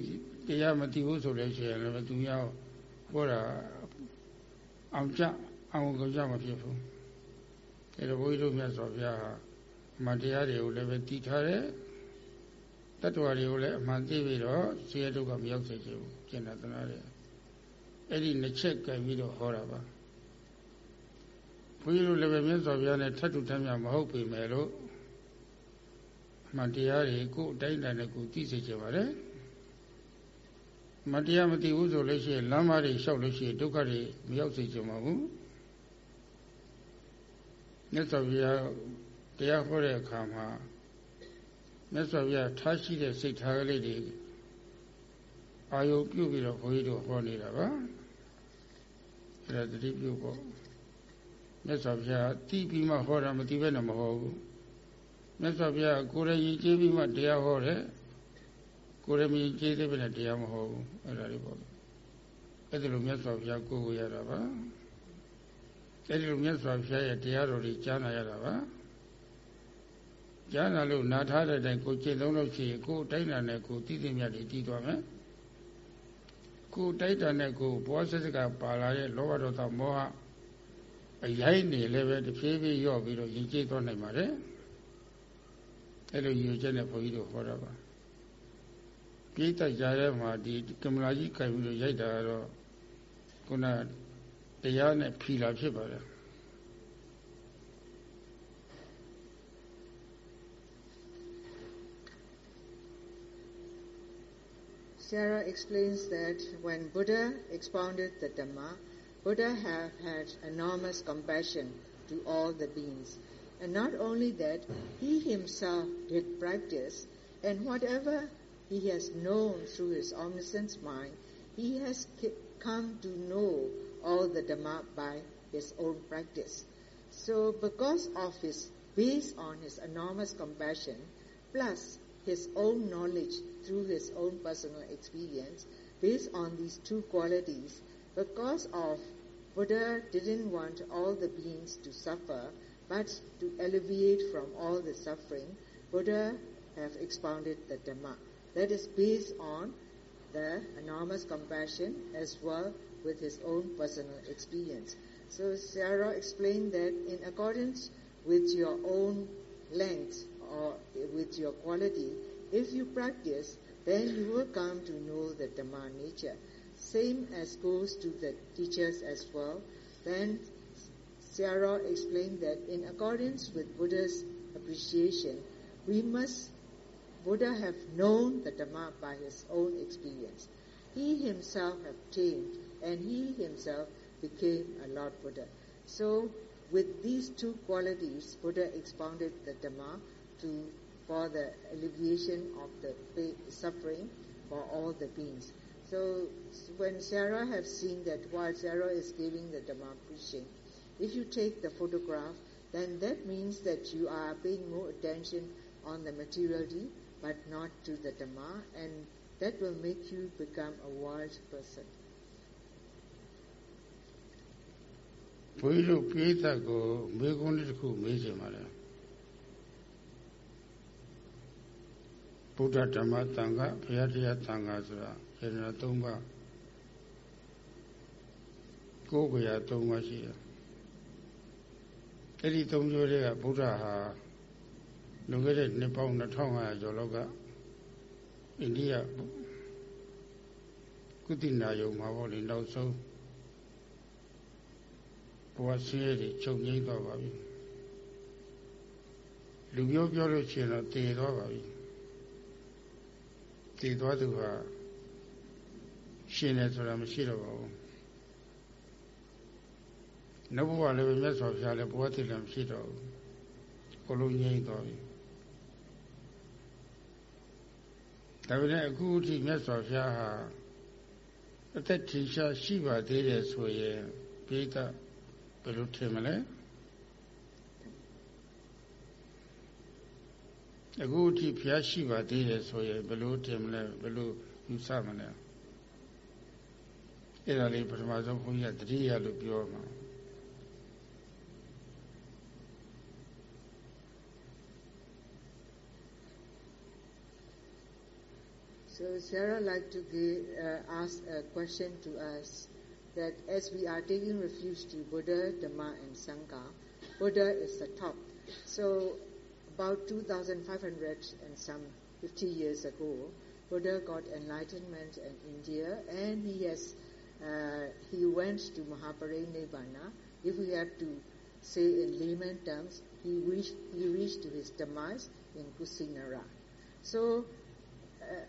တရားမသိဘူးဆိုလို့ရှိရင်လည်းသူများဟောတာအောင်ကြအောင်ကြကြမဖြစ်ဘူးအဲတော့ဘုန်းကြီးတို့မြတ်စွာဘုရားဟာအမှန်တရားတွေကိုလည်းပဲတည်ထားတယ်တတ္တဝါတွေကိုလည်းအမှန်သိပြီးတော့ဆင်းရဲဒုက္ခမရောက်စေချင်ဘူး ကျင့်တာသနာတယ်အဲ့ဒီနှစ်ချက်ကပ်ပြီးတော့ဟောတာပါဘုန်းကြီးတို့လည်းပဲမြတ်စွာဘုရားနဲ့ထပ်တူထမ်းမြမဟုတ်ပေမဲ့လို့အမှန်တရားတွေကိုအတိုင်းအတာနဲ့ကိုသိစေချင်ပါတယ်မတရားမသိဘူးဆိုလို့ရှိရင်လမ်းမတွေလျှောက်လို့ရှိရင်ဒုက္ခတွေမရောက်စေချင်ပါဘူးမြတ်စွာဘုရားတရားဟောတဲ့အခါမှာမြတ်စွာဘုရားထားရှိတဲ့စိတ်ထားကလေးတွေ အာယုပြုပြီးတော့ဘုန်းကြီးတို့ဟောနေတာပါအဲ့ဒါတတိပြုပေါ့မြတ်စွာဘုရားတိပြီးမှဟောတာမတိဘဲနဲ့မဟောဘူးမြတ်စွာဘုရားကိုယ်ရည်ရည်ကြည်ပြီးမှတရားဟောတယ်ကိုယ်ရည်ရည်ကြည်သေးပဲနဲ့တရားမဟောဘူးအဲ့ဒါလေးပေါ့အဲ့ဒါလိုမြတ်စွာဘုရားကိုယ်ကိုရတာပါအဲ့ဒီလိုမြတ်စွာဘုရားရဲ့တရားတော်တွေကြားနာရတာပါကြားနာလို့နာထားတဲ့အတိုင်းကိုကျင့်သုံးလို့ရှိရင်ကိုယ်တိုင်းတာနဲ့ကိုယ်တည်တည်မြတ်တွေတည်သွားမယ် ကိုယ်တိုက်တာနဲ့ကိုယ်ဘောဆစ္စကပါလာတဲ့လောဘဒေါသမောဟအရိုက်နေလည်းပဲတဖြည်းဖြည်းရော့ပြီးတော့ရင်ကျိသွားနိုင်ပါတယ်အဲ့လိုယူချက်နဲ့ဘုန်းကြီးတို့ဟောတာပါပြိတ္တကြားထဲမှာဒီကမလာကြီးကြိုက်ပြီးတော့ရိုက်တာတော့ခုနတရားနဲ့ဖီလာဖြစ်ပါတယ်
Sarah explains that when Buddha expounded the Dhamma, Buddha have had enormous compassion to all the beings. And not only that, he himself did practice, and whatever he has known through his omniscient mind, he has come to know all the Dhamma by his own practice. So because of his, based on his enormous compassion, plus his own knowledge through his own personal experience, based on these two qualities, because of Buddha didn't want all the beings to suffer, but to alleviate from all the suffering, Buddha have expounded the Dhamma. That is based on the enormous compassion as well with his own personal experience. So Sarah explained that in accordance with your own length or with your quality, if you practice, then you will come to know the Dhamma nature. Same as goes to the teachers as well. Then Sarah explained that in accordance with Buddha's appreciation, we must, Buddha have known the Dhamma by his own experience. He himself obtained and he himself became a Lord Buddha. So with these two qualities, Buddha expounded the Dhamma to for the alleviation of the pain, suffering for all the beings. So when Sarah have seen that while Sarah is giving the Dhamma preaching, if you take the photograph, then that means that you are paying more attention on the materiality but not to the Dhamma and that will make you become a wise person.
ဘုန်းကြီးတို့ပြိဿကိုမေကုန်းတစ်ခုမေးချင်ပါတယ် ဗုဒ္ဓဓမ္မသံဃာဘုရားတရားသံဃာဆိုတာယန္တနာ၃ပါးကိုယ်ကိုယ်ရာ၃ပါးရှိတယ်အဲ့ဒီ၃မျိုးတွေကဗုဒ္ဓဟာလွန်ခဲ့တဲ့နှစ်ပေါင်း2500ကျော်လောက်ကအိန္ဒိယကုသနာယုံမှာပေါ့လေနောက်ဆုံးဘဝဆင်းရဲတွေချုပ်ငြိမ်းသွားပါပြီလူမျိုးပြောလို့ရှိရင်တော့တည်သွားပါပြီ တည်သွားသူဟာရှင်တယ်ဆိုတာမရှိတော့ပါဘူးနဘဝလည်းပဲမြတ်စွာဘုရားလည်းဘဝတည်လည်းမရှိတော့ဘူးကိုလုံးငြိမ်းသွားပြီဒါပေမဲ့အခုအထိမြတ်စွာဘုရားဟာအသက်ထင်ရှားရှိပါသေးတယ်ဆိုရင်ပိဋကဘယ်လိုထင်မလဲ အခုအထိဘုရားရှိပါသေးတယ်ဆိုရင်ဘယ်လိုထင်မလဲဘယ်လိုယူဆမလဲအဲ့ဒါလေးပထမဆုံးဘုန်းကြီးကတတိယလို့ပြောမှာ
So Sarah like to give, uh, ask a question to us that as we are taking refuge to Buddha, Dhamma and Sangha, Buddha is the top. So about 2,500 and some 50 years ago, Buddha got enlightenment in India and he has, uh, he went to Mahaparinibbana. If we have to say in layman terms, he reached, he reached to his demise in Kusinara. So, uh,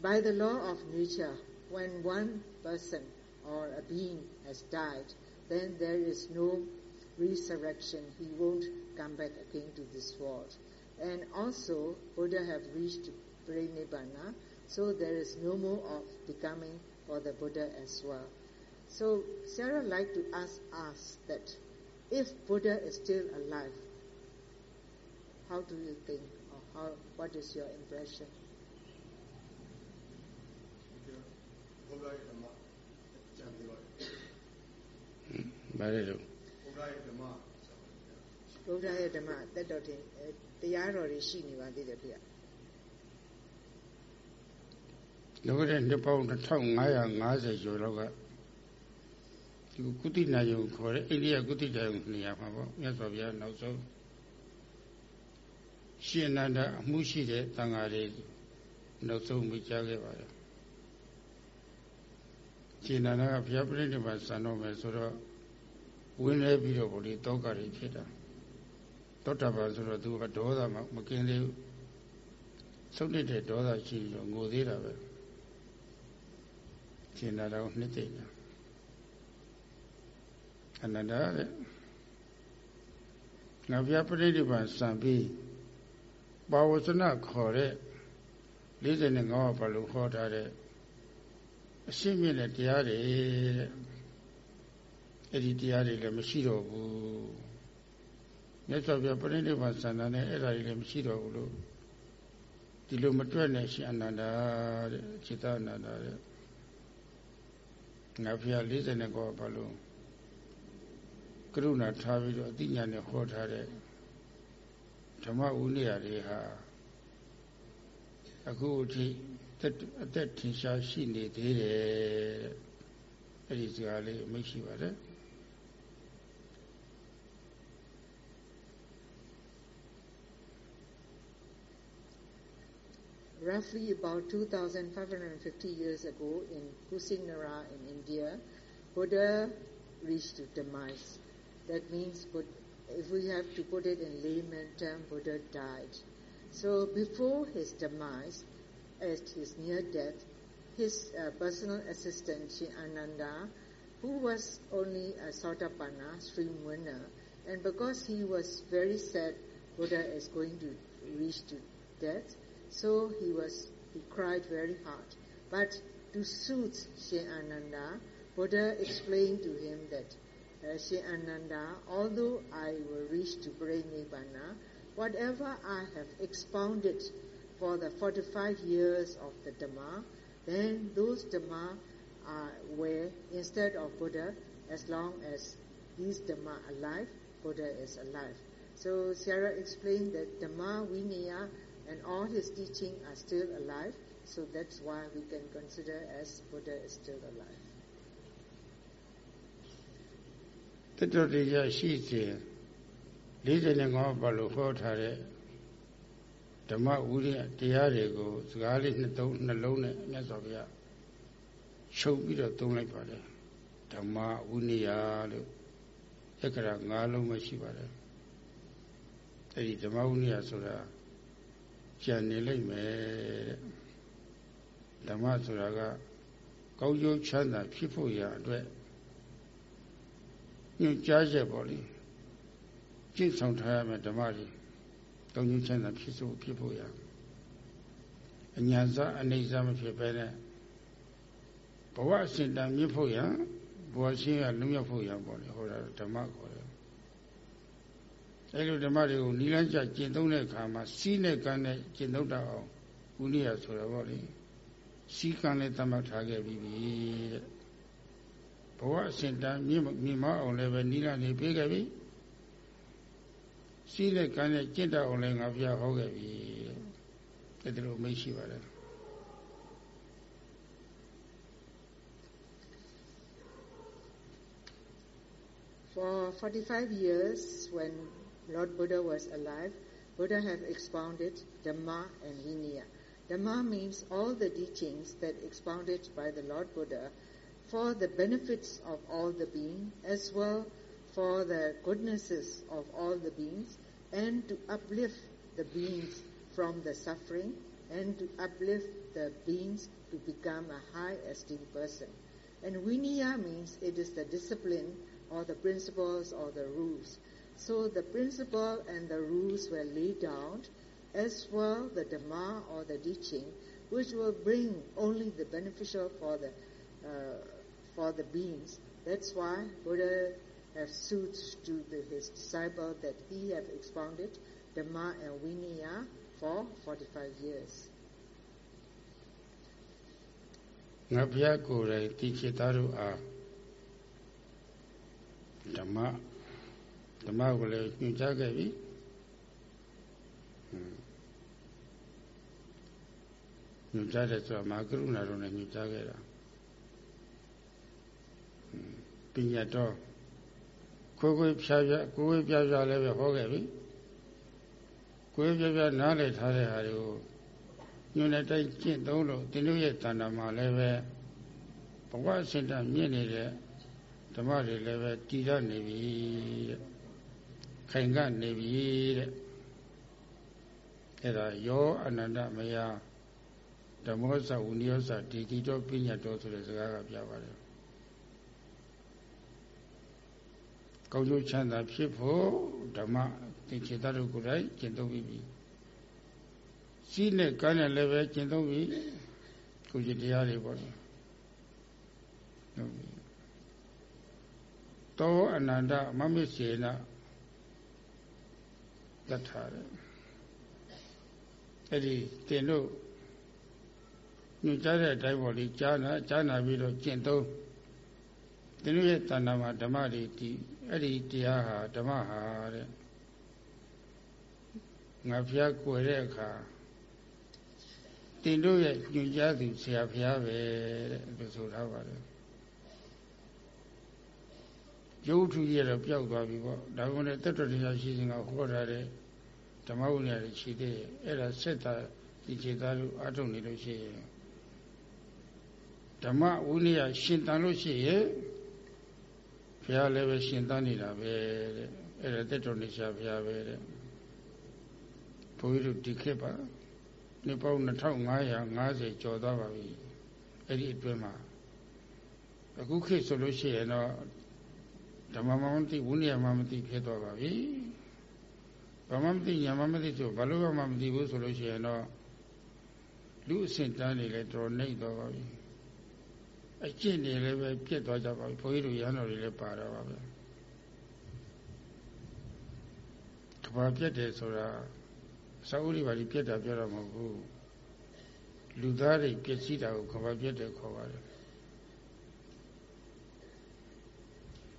by the law of nature, when one person or a being has died, then there is no resurrection. He won't come back again to this world. And also, Buddha have reached Parinibbana, so there is no more of becoming for the Buddha as well. So Sarah like to ask us that if Buddha is still alive, how do you think or how what is your impression?
ဗါတယ်လို့
ဘုရားရဲ့ဓမ္မ
ဗုဒ္ဓရဲ့ဓမ္မအသက်တော်တင်အဲတရားတော်တွေရှိနေပါသေးတယ်ဗျ
လောကတဲ့နှစ်ပေါင်း2550ကျော်လောက်ကဒီကုတိနာယုံခေါ်တဲ့အိန္ဒိယကုတိနာယုံနေရာမှာပေါ့မြတ်စွာဘုရားနောက်ဆုံးရှင်အနန္ဒအမှုရှိတဲ့သံဃာတွေနောက်ဆုံးမိကြားခဲ့ပါတယ်ရှင်အနန္ဒကဘုရားပြိဋိဘံစံတော်မယ်ဆိုတော့ဝင်းလဲပြီးတော့ဗောလေတောကတွေဖြစ်တာ တောတာပါဆိုတော့သူကဒေါသမမကင်းသေးဘူးဆုံးတဲ့ဒေါသရှိပြီးတော့ငိုသေးတာပဲရှင်နာတော်နှစ်သိမ့်တာအနန္ဒတဲ့ငါဘုရားပြိဋိဘံစံပြီးပါဝဇနခေါ်တဲ့45ပါးဘာလို့ခေါ်ထားတဲ့အရှင်းမြင့်တဲ့တရားတွေတဲ့အဲ့ဒီတရားတွေလည်းမရှိတော့ဘူး မြတ်စွာဘုရားပြိဋိဘံစံတာနဲ့အဲ့ဒါတွေလည်းမရှိတော့ဘူးလို့ဒီလိုမတွက်နဲ့ရှင်အနန္ဒတဲ့จิตအနန္ဒတဲ့ငါဖျား40ကောဘာလို့ကရုဏာထားပြီးတော့အတိညာနဲ့ဟောထားတဲ့ဓမ္မဥနိယတွေဟာအခုအထိအသက်ထင်ရှားရှိနေသေးတယ်အဲ့ဒီစကားလေးမိတ်ရှိပါတယ်
Roughly about 2,550 years ago in Kusinara in India, Buddha reached to demise. That means, if we have to put it in layman term, Buddha died. So before his demise, at his near death, his uh, personal assistant, Sri Ananda, who was only a Sotapanna, stream winner, and because he was very sad Buddha is going to reach to death, so he was he cried very hard. But to soothe Sri Ananda, Buddha explained to him that uh, Sri Ananda, although I will reach to Parinibbana, whatever I have expounded for the 45 years of the Dhamma, then those Dhamma are where instead of Buddha, as long as these Dhamma are alive, Buddha is alive. So Sarah explained that Dhamma, Vinaya, and all his teaching are still alive, so that's why we can consider as Buddha is still alive.
တတတရားရှိစဉ်45ပါလို့ဟောထားတဲ့ဓမ္မဥရိယတရားတွေကိုစကားလေးနှစ်သုံးနှလုံးနဲ့မြတ်စွာဘုရားချုပ်ပြီးတော့သုံးလိုက်ပါတယ်ဓမ္မဥနိယလို့ က္ခရာ၅လုံးပဲရှိပါတယ်အဲ့ဒီဓမ္မဝိနည်းဆိုတာ ကြံနေလိမ့်မယ်တဲ့ဓမ္မဆိုတာကကောင်းကျိုးချမ်းသာဖြစ်ဖို့ရအတွက်ညွှန်ကြားချက်ပေါ့လေကျင့်ဆောင်ထားရမယ်ဓမ္မတွေကောင်းကျိုးချမ်းသာဖြစ်ဖို့ဖြစ်ဖို့ရအညာစအနေစမဖြစ်ပဲနဲ့ဘဝအစဉ်တန်မြင့်ဖို့ရဘဝရှင်းရလုံရောက်ဖို့ရပေါ့လေဟောတာဓမ္မခေါ်တယ် အဲလိုဓမ္မတွေကိုနိလန်းချကျင့်သုံးတဲ့အခါမှာစီးနဲ့ကမ်းနဲ့ကျင့်သုံးတတ်အောင်ဥနိယဆိုတော့ဗောလေစီးကမ်းလည်းသတ်မှတ်ထားခဲ့ပြီးပြီတဲ့ဘဝအစဉ်တန်မြင့်မြင့်မအောင်လည်းပဲနိလန်းနေပြေးခဲ့ပြီစီးနဲ့ကမ်းနဲ့ကျင့်တတ်အောင်လည်းငါပြဟောခဲ့ပြီတဲ့ဒါလိုမရှိပါနဲ့
For 45 years, when Lord Buddha was alive, Buddha have expounded Dhamma and Vinaya. Dhamma means all the teachings that expounded by the Lord Buddha for the benefits of all the beings, as well for the goodnesses of all the beings, and to uplift the beings from the suffering, and to uplift the beings to become a high esteemed person. And Vinaya means it is the discipline or the principles or the rules. So the principle and the rules were laid down as well the Dhamma or the teaching which will bring only the beneficial for the uh, for the beings. That's why Buddha has sued to the, his disciple that he have expounded Dhamma and Vinaya for 45 years.
ငါဘုရားကိုယ်တိုင်တိจิตသားတို့အားဓမ္မ ဓမ္မကိုလည်းညွှန်ကြားခဲ့ပြီညွှန်ကြားတယ်ဆိုတာမဟာကရုဏာတော်နဲ့ညွှန်ကြားခဲ့တာပညာတော်ခွေးခွေးဖြားဖြားကိုယ်ခွေးဖြားဖြားလည်းပဲဟောခဲ့ပြီကိုယ်ဖြားဖြားနားလည်ထားတဲ့ဟာတွေကိုညွှန်တဲ့တိုင်းကျင့်သုံးလို့တင်းတို့ရဲ့တဏ္ဍာမှာလည်းပဲဘဝစင်တမြင့်နေတဲ့ဓမ္မတွေလည်းပဲတည်ရနေပြီတဲ့ ခိုင်ကနေပြီတဲ့အဲ့ဒါယောအနန္တမယဓမ္မောသဝုနိယောသဒီတိတော်ပညာတော်ဆိုတဲ့စကားကပြပါတယ်ကောင်းကျိုးချမ်းသာဖြစ်ဖို့ဓမ္မသင်္ချေတတို့ကိုယ်တိုင်ကျင့်သုံးပြီးပြီစီးနဲ့ကမ်းနဲ့လည်းပဲကျင့်သုံးပြီးကိုကြီးတရားတွေပေါ့ဟုတ်ပြီတောအနန္တမမစ္စေန တတ်ထားတယ်အဲ့ဒီတင်တို့ညွှန်ကြားတဲ့အတိုင်းပေါ်လေးကြားနာကြားနာပြီးတော့ကျင့်သုံးတင်တို့ရဲ့တဏ္ဍာမှာဓမ္မတွေဒီအဲ့ဒီတရားဟာဓမ္မဟာတဲ့ငါဖျားကိုယ်တဲ့အခါတင်တို့ရဲ့ညွှန်ကြားသူဆရာဖျားပဲတဲ့လို့ဆိုထားပါတယ်ရုပ်ထုရတော့ပျောက်သွားပြီပေါ့ဒါကလည်းတတ္တတရားရှိစဉ်ကဟောထားတဲ့ ဓမ္မဝိနည်းတွေရှိသေးတယ်အဲ့ဒါစက်တာဒီခြေသားလို့အထုတ်နေလို့ရှိရင်ဓမ္မဝိနည်းရှင်တန်လို့ရှိရင်ဘုရားလည်းပဲရှင်တန်နေတာပဲတဲ့အဲ့ဒါတတ္တနေရှာဘုရားပဲတဲ့ဘုန်းကြီးတို့ဒီခေတ်ပါနှစ်ပေါင်း2550ကျော်သွားပါပြီအဲ့ဒီအတွင်းမှာအခုခေတ်ဆိုလို့ရှိရင်တော့ဓမ္မမမသိဝိနည်းမမသိဖြစ်သွားပါပြီ ဘာမှမသိညာမှမသိဆိုဘာလို့မှမသိဘူးဆိုလို့ရှိရင်တော့လူအဆင့်တန်းနေလဲတော်နှိမ့်သွားပါပြီအကျင့်တွေလည်းပဲပြတ်သွားကြပါပြီဘုန်းကြီးတို့ရဟန်းတော်တွေလည်းပါတော့ပါပဲကဘာပြတ်တယ်ဆိုတာစာအုပ်တွေပါလိပြတ်တာပြောတော့မဟုတ်ဘူးလူသားတွေပြည့်စည်တာကိုကဘာပြတ်တယ်ခေါ်ပါတယ်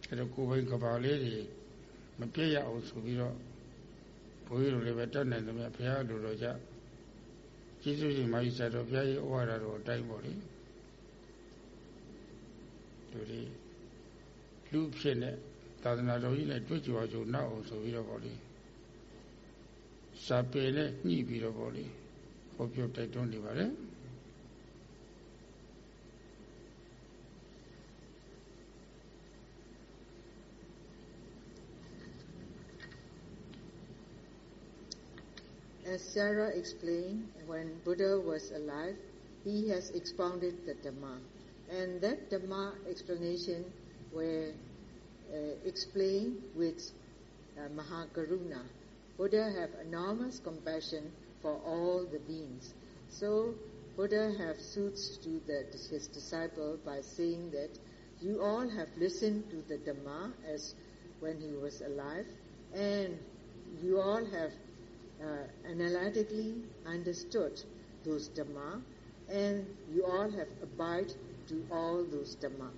အဲ့တော့ကိုယ်ပိုင်ကဘာလေးတွေမပြည့်ရအောင်ဆိုပြီးတော့ ဘုန်းကြီးတို့လည်းပဲတတ်နိုင်တယ်မြတ်ဘုရားလိုတော်ကြကျေးဇူးရှင်မာကြီးဆရာတော်ဘုရားကြီးဩဝါဒတော်အတိုင်းပေါ့လေသူတွေလူဖြစ်တဲ့သာသနာတော်ကြီးနဲ့တွေ့ကြွားကြုံနောက်အောင်ဆိုပြီးတော့ပေါ့လေစာပေနဲ့ညှိပြီးတော့ပေါ့လေဟောပြောတိုက်တွန်းနေပါတယ်
As Sarah explained, when Buddha was alive, he has expounded the Dhamma. And that Dhamma explanation were uh, explained with uh, Mahakaruna. Buddha have enormous compassion for all the beings. So Buddha have soothed to the, his disciple by saying that you all have listened to the Dhamma as when he was alive, and you all have uh, analytically understood those Dhamma, and you all have abide to all those Dhamma.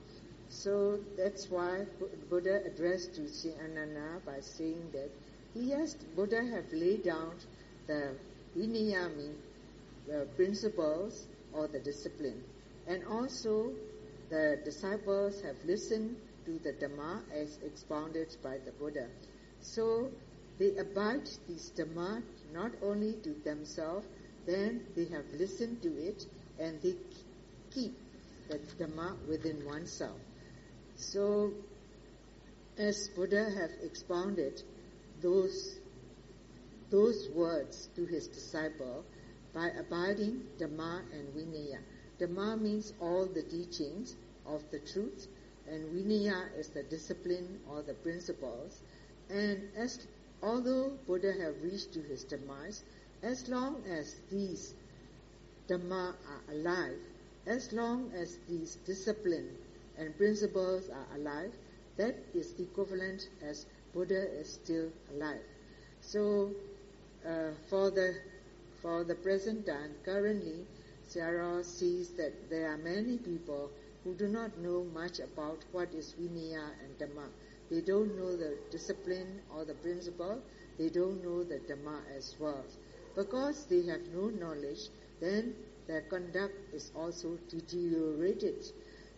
So that's why Buddha addressed to Sri Ananda by saying that he has, Buddha have laid down the Vinaya the principles or the discipline. And also the disciples have listened to the Dhamma as expounded by the Buddha. So they abide these Dhamma not only to themselves, then they have listened to it and they keep the Dhamma within oneself. So as Buddha have expounded those those words to his disciple by abiding Dhamma and Vinaya. Dhamma means all the teachings of the truth and Vinaya is the discipline or the principles. And as although Buddha have reached to his demise, as long as these Dhamma are alive, as long as these discipline and principles are alive, that is equivalent as Buddha is still alive. So, uh, for the for the present time, currently, Sarah sees that there are many people who do not know much about what is Vinaya and Dhamma. They don't know the discipline or the principle. They don't know the Dhamma as well. Because they have no knowledge, then their conduct is also deteriorated.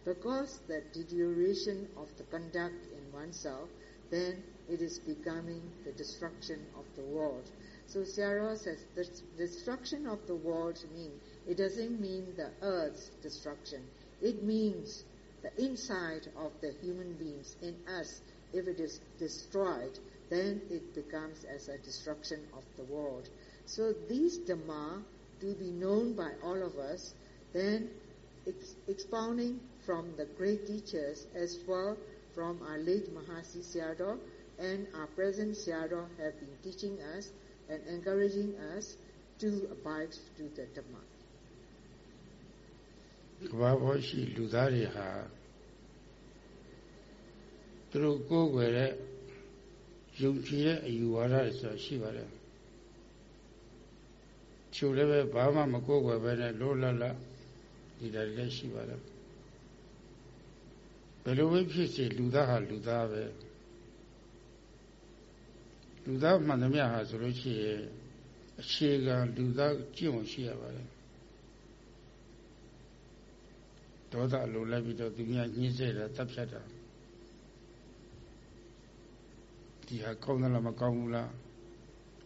Because the deterioration of the conduct in oneself, then it is becoming the destruction of the world. So Sarah says the destruction of the world mean it doesn't mean the earth's destruction. It means the inside of the human beings in us. If it is destroyed, then it becomes as a destruction of the world. So these Dhamma to be known by all of us, then ex- expounding from the great teachers as well from our late Mahasi Sayadaw and our present Sayadaw have been teaching us and encouraging us to abide to the Dhamma.
ကဘာပေါ်ရှိလူသားတွေဟာ သူတို့ကိုယ်ွယ်တဲ့ယုံကြည်တဲ့အယူဝါဒတွေဆိုရှိပါတယ်ချိုလည်းပဲဘာမှမကိုယ်ွယ်ပဲနဲ့လောလလဒီတယ်လည်းရှိပါတယ်ဘယ်လိုပဲဖြစ်စေလူသားဟာလူသားပဲလူသားမှန်သမျှဟာဆိုလို့ရှိရင်အခြေခံလူသားကြည့်ဝင်ရှိရပါတယ်ဒေါသလိုလိုက်ပြီးတော့သူများညှင်းဆဲတာတပ်ဖြတ်တာ ဒီဟာကောင်းသလားမကောင်းဘူးလား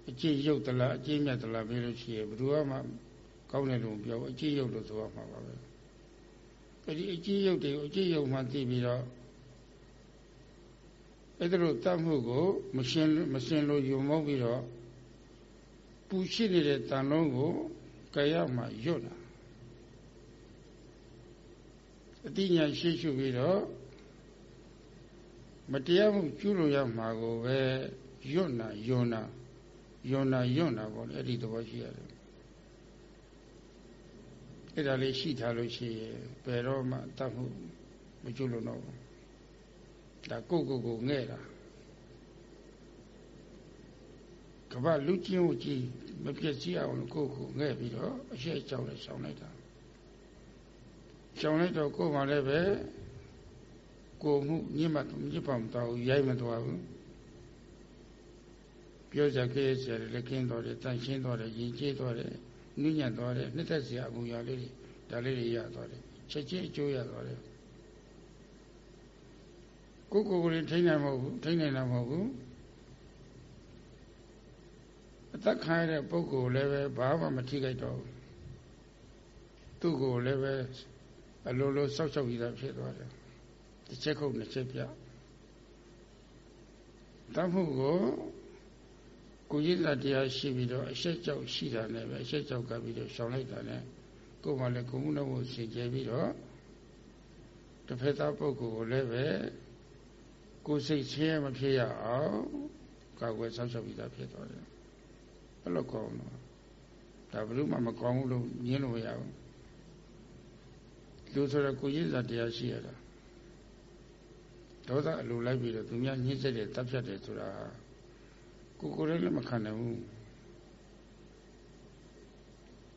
အကျင့်ရုပ်သလားအကျင့်မြတ်သလားပြောလို့ရှိရင်ဘယ်သူမှကောင်းတယ်လို့ပြောအကျင့်ရုပ်လို့ဆိုရမှာပါပဲအဲဒီအကျင့်ရုပ်တွေကိုအကျင့်ရုပ်မှသိပြီးတော့အဲ့ဒါလိုတတ်မှုကိုမရှင်းမရှင်းလို့ယုံမောပြီးတော့ပူရှိနေတဲ့တန်လုံးကိုကြရမှယွတ်လာအတိညာရှိရှုပြီးတော့ မတရားမှုကျူးလွန်ရမှာကိုပဲယွတ်နာယွန်နာယွန်နာယွတ်နာပေါ့လေအဲ့ဒီသဘောရှိရတယ်အဲ့ဒါလေးရှိထားလို့ရှိရင်ဘယ်တော့မှတတ်မှုမကျူးလွန်တော့ဘူးဒါကိုကိုကိုငဲ့တာကဘာလူချင်းကိုကြည့်မပြည့်စည်အောင်ကိုကိုငဲ့ပြီးတော့အရှိအကြောင်းနဲ့ရှောင်လိုက်တာရှောင်လိုက်တော့ကိုယ်မှလည်းပဲ ကိုမှုညစ်မှညစ်ပါမတော်ရိုက်မတော်ဘူးပြောကြခဲ့စရာလည်းခင်းတော်တယ်တန်ရှင်းတော်တယ်ရင်ကျေးတော်တယ်နုညံ့တော်တယ်နှစ်သက်စရာအမှုရာလေးတွေဒါလေးတွေရတော်တယ်ချက်ချင်းအကျိုးရတော်တယ်ကိုကိုကိုယ်ထိနိုင်မဟုတ်ဘူးထိနိုင်တာမဟုတ်ဘူးအသက်ခံရတဲ့ပုဂ္ဂိုလ်လည်းပဲဘာမှမထိခိုက်တော့ဘူးသူ့ကိုယ်လည်းပဲအလိုလိုစောက်ရှောက်ပြီးသားဖြစ်သွားတယ် တစ်ချက်ခုတ်နှစ်ချက်ပြတတ်မှုကိုကိုကြီးစာတရားရှိပြီးတော့အဆက်ကြောက်ရှိတာနဲ့ပဲအဆက်ကြောက်ကပ်ပြီးတော့ရှောင်လိုက်တာနဲ့ကိုယ်မှလည်းကိုမှုနှုတ်ကိုစင်ကြယ်ပြီးတော့တစ်ဖက်သားပုဂ္ဂိုလ်ကိုလည်းပဲကိုယ်စိတ်ဆင်းရဲမဖြစ်ရအောင်ကာကွယ်ဆောက်ရှောက်ပြီးသားဖြစ်သွားတယ်ဘယ်လိုကောင်းလဲဒါဘယ်လို့မှမကောင်းဘူးလို့ညင်းလို့မရဘူးလူဆိုတော့ကိုကြီးစာတရားရှိရတာ ဒေါသအလိုလိုက်ပြီးတော့သူများညှင်းဆက်တယ်တပ်ဖြတ်တယ်ဆိုတာကိုကိုလည်းမခံနိုင်ဘူး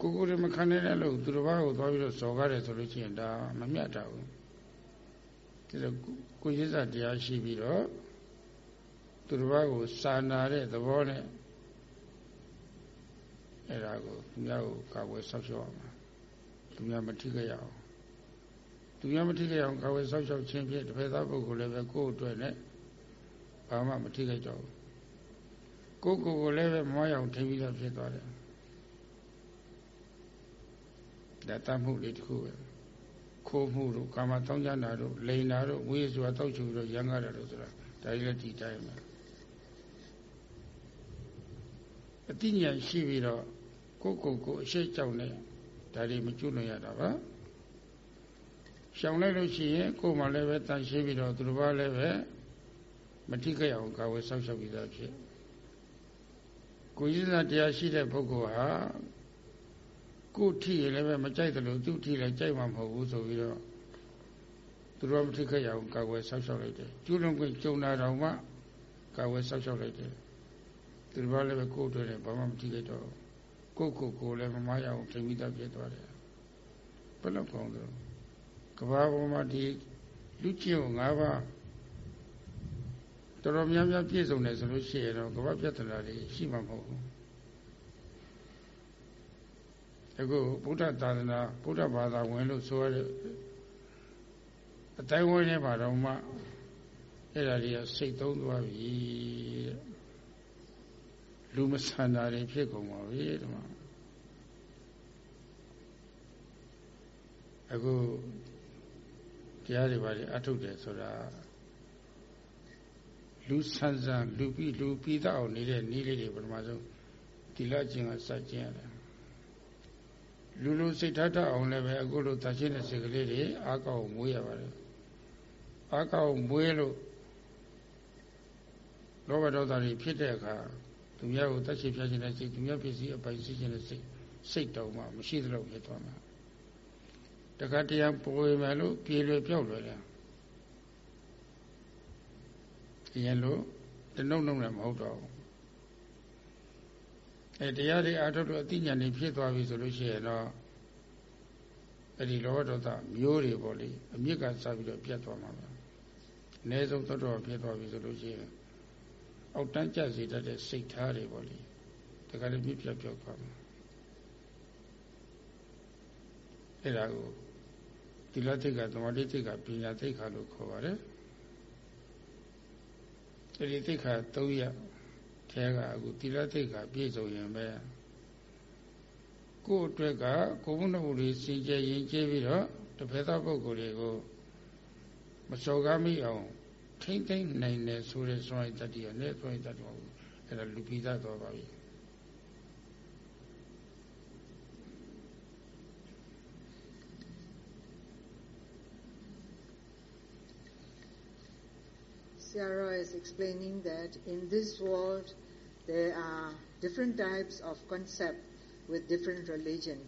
ကိုကိုလည်းမခံနိုင်တဲ့လို့သူတစ်ပါးကိုသွားပြီးတော့စော်ကားတယ်ဆိုလို့ရှိရင်ဒါမမြတ်တာဘူးဒီလိုကိုရစ္စာတရားရှိပြီးတော့သူတစ်ပါးကိုစာနာတဲ့သဘောနဲ့အဲ့ဒါကိုသူများကိုကာဝယ်ဆောက်ရှောက်အောင်သူများမထိခဲ့ရအောင် သူများမထိခဲ့အောင်ကာဝယ်ဆောက်ရှောက်ခြင်းဖြင့်တစ်ဖက်သားပုဂ္ဂိုလ်လည်းပဲကိုယ့်အတွက်နဲ့ဘာမှမထိခဲ့ကြဘူးကိုကိုကိုလည်းပဲမွားရောင်ထိပြီးတော့ဖြစ်သွားတယ်ဒါတမှုလေးတစ်ခုပဲခိုးမှုတို့ကာမတောင်းကြတာတို့လိန်တာတို့ဝိဇ္ဇာတောက်ချူတို့ရံကားတာတို့ဆိုတာဒါကြီးလည်းဒီတိုင်းပဲအတိညာရှိပြီးတော့ကိုကိုကိုအရှိတ်ကြောင့်နဲ့ဒါတွေမကျွလွန်ရတာပါ ရှောင်လိုက်လို့ရှိရင်ကိုယ်မှလည်းပဲတန်ရှင်းပြီးတော့သူတစ်ပါးလည်းပဲမထိခိုက်အောင်ကာဝယ်ဆောက်ရှောက်ပြီးသားဖြစ်ကိုကြီးစားတရားရှိတဲ့ပုဂ္ဂိုလ်ဟာကိုထိရလည်းပဲမကြိုက်တယ်လို့သူထိလည်းကြိုက်မှာမဟုတ်ဘူးဆိုပြီးတော့သူတို့မထိခိုက်အောင်ကာကွယ်ဆောက်ရှောက်လိုက်တယ်ကျူးလွန်ခွင့်ကြုံတာတော့မှကာကွယ်ဆောက်ရှောက်လိုက်တယ်သူတို့ဘာလည်းပဲကိုယ်တွေ့တယ်ဘာမှမထိခိုက်တော့ကိုကိုကိုလည်းမမရအောင်ထိမိတတ်ဖြစ်သွားတယ်ဘယ်လောက်ကောင်းတယ်က ဘာပေါ်မှာဒီလူကျင့်ကို၅ပါးတော်တော်များများပြည့်စုံတယ်ဆိုလို့ရှိရင်တော့ကမ္ဘာပြဿနာတွေရှိမှာမဟုတ်ဘူးအခုဗုဒ္ဓသာသနာဗုဒ္ဓဘာသာဝင်လို့ဆိုရတဲ့အတိုင်းဝိုင်းထဲမှာတော့မှအဲ့ဒါတွေကစိတ်သုံးသွားပြီတဲ့လူမဆန္ဒတွေဖြစ်ကုန်ပါပြီဒီမှာအခု တရားတွေပါလေအထုတ်တယ်ဆိုတာလူဆန်းဆန်းလူပြီးလူပြီးတော့အောင်နေတဲ့နည်းလေးတွေပထမဆုံးဒီလကျင်ကစကျင်ရတယ်လူလူစိတ်ထထအောင်လည်းပဲအခုလိုတရှိတဲ့စိတ်ကလေးတွေအာကောက်မွေးရပါတယ်အာကောက်မွေးလို့လောဘဒေါသတွေဖြစ်တဲ့အခါသူများကိုတတ်ရှိဖြတ်ခြင်းတဲ့စိတ်သူများဖြစ်စီအပိုင်ရှိခြင်းတဲ့စိတ်စိတ်တောင်မှမရှိသလောက်ဖြစ်သွားမှာ တခါတရံပေါ်မယ်လို့ပြေလွယ်ပြောက်လွယ်တယ်ရင်လို့တနှုတ်နှုတ်လည်းမဟုတ်တော့ဘူးအဲတရားတွေအားထုတ်လို့အသိဉာဏ်တွေဖြစ်သွားပြီဆိုလို့ရှိရင်တော့အဲ့ဒီလောဘဒေါသမျိုးတွေပေါ့လေအမြင့်ကစပြီးတော့ပြတ်သွားမှာပါအနည်းဆုံးသတ္တဝါဖြစ်သွားပြီဆိုလို့ရှိရင်အောက်တန်းကျစေတတ်တဲ့စိတ်ထားတွေပေါ့လေတခါလည်းပြပြပြောက်သွားမှာအဲ့ဒါကို သီလသိက္ခာသမာဓိသိက္ခာပညာသိက္ခာလို့ခေါ်ပါတယ်အဲ့ဒီသိက္ခာ၃ရပ်ထဲကအခုသီလသိက္ခာပြည့်စုံရင်ပဲကိုယ့်အတွက်ကကိုယ်ဘုန်းတော်တွေစင်ကြယ်ရင်ကျေးပြီးတော့တစ်ဖက်သားပုဂ္ဂိုလ်တွေကိုမစော်ကားမိအောင်ထိမ့်သိမ့်နိုင်တယ်ဆိုတဲ့စွမ်းရည်တတိယနဲ့စွမ်းရည်တတိယအဲ့ဒါလူပိသတော်ပါပြီ
Sarah is explaining that in this world there are different types of concept with different religion.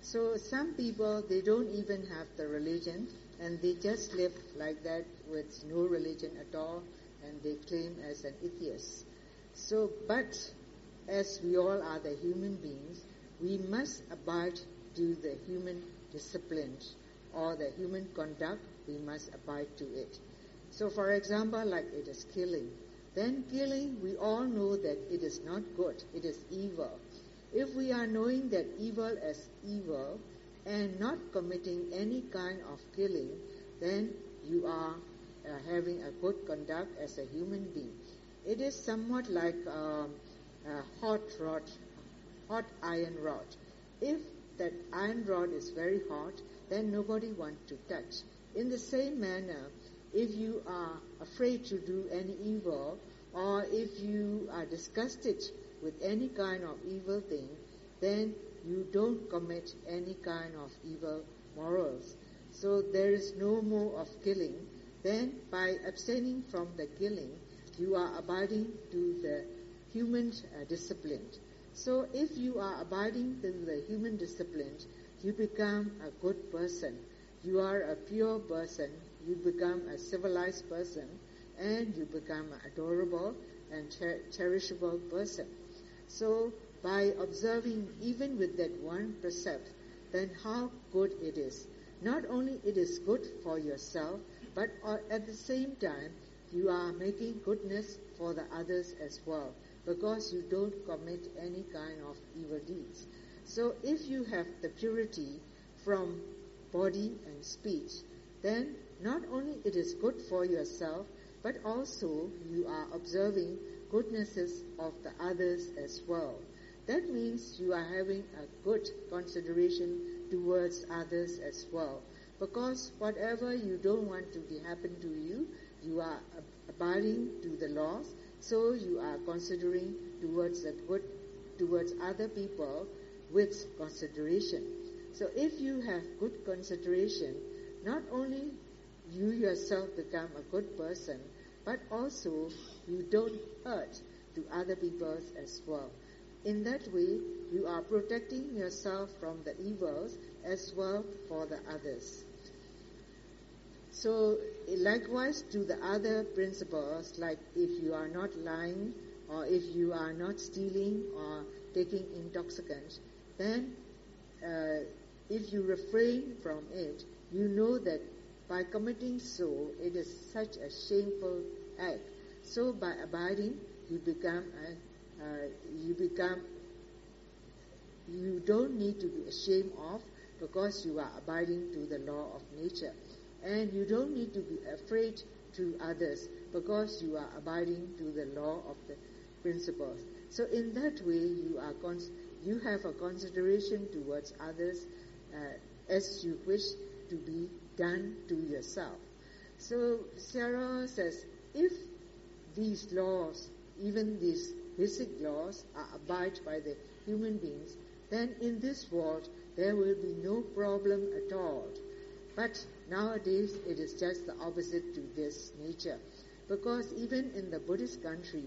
So some people they don't even have the religion and they just live like that with no religion at all and they claim as an atheist. So but as we all are the human beings, we must abide to the human disciplines or the human conduct, we must abide to it. So for example, like it is killing. Then killing, we all know that it is not good, it is evil. If we are knowing that evil as evil and not committing any kind of killing, then you are uh, having a good conduct as a human being. It is somewhat like um, a hot rod, hot iron rod. If that iron rod is very hot, then nobody wants to touch. In the same manner, if you are afraid to do any evil or if you are disgusted with any kind of evil thing, then you don't commit any kind of evil morals. So there is no more of killing. Then by abstaining from the killing, you are abiding to the human uh, discipline. So if you are abiding to the human discipline, you become a good person. You are a pure person. You become a civilized person and you become an adorable and cher- cherishable person. So by observing even with that one precept, then how good it is. Not only it is good for yourself, but at the same time, you are making goodness for the others as well, because you don't commit any kind of evil deeds. So if you have the purity from body and speech, then not only it is good for yourself, but also you are observing goodnesses of the others as well. That means you are having a good consideration towards others as well. Because whatever you don't want to be happen to you, you are abiding to the laws, so you are considering towards the good towards other people with consideration. So if you have good consideration, not only you yourself become a good person, but also you don't hurt to other people as well. In that way, you are protecting yourself from the evils as well for the others. So likewise to the other principles, like if you are not lying, or if you are not stealing or taking intoxicants, then uh, if you refrain from it, you know that by committing so, it is such a shameful act. So by abiding, you become a, uh, you become you don't need to be ashamed of because you are abiding to the law of nature. And you don't need to be afraid to others because you are abiding to the law of the principles. So in that way, you are you have a consideration towards others uh, as you wish to be done to yourself. So Sarah says, if these laws, even these basic laws, are abided by the human beings, then in this world there will be no problem at all. But nowadays it is just the opposite to this nature. Because even in the Buddhist country,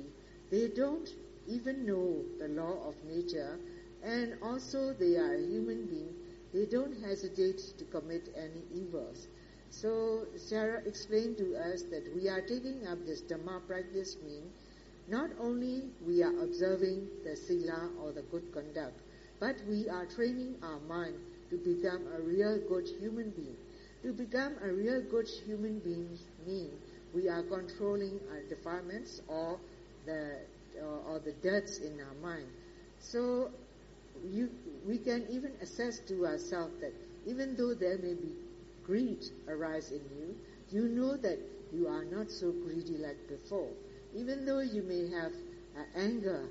they don't even know the law of nature and also they are human being. They don't hesitate to commit any evils. So Sarah explained to us that we are taking up this Dhamma practice means not only we are observing the sila or the good conduct, but we are training our mind to become a real good human being. To become a real good human being means we are controlling our defilements or the uh, or the debts in our mind. So you, we can even assess to ourselves that even though there may be greed arise in you, you know that you are not so greedy like before. Even though you may have uh, anger,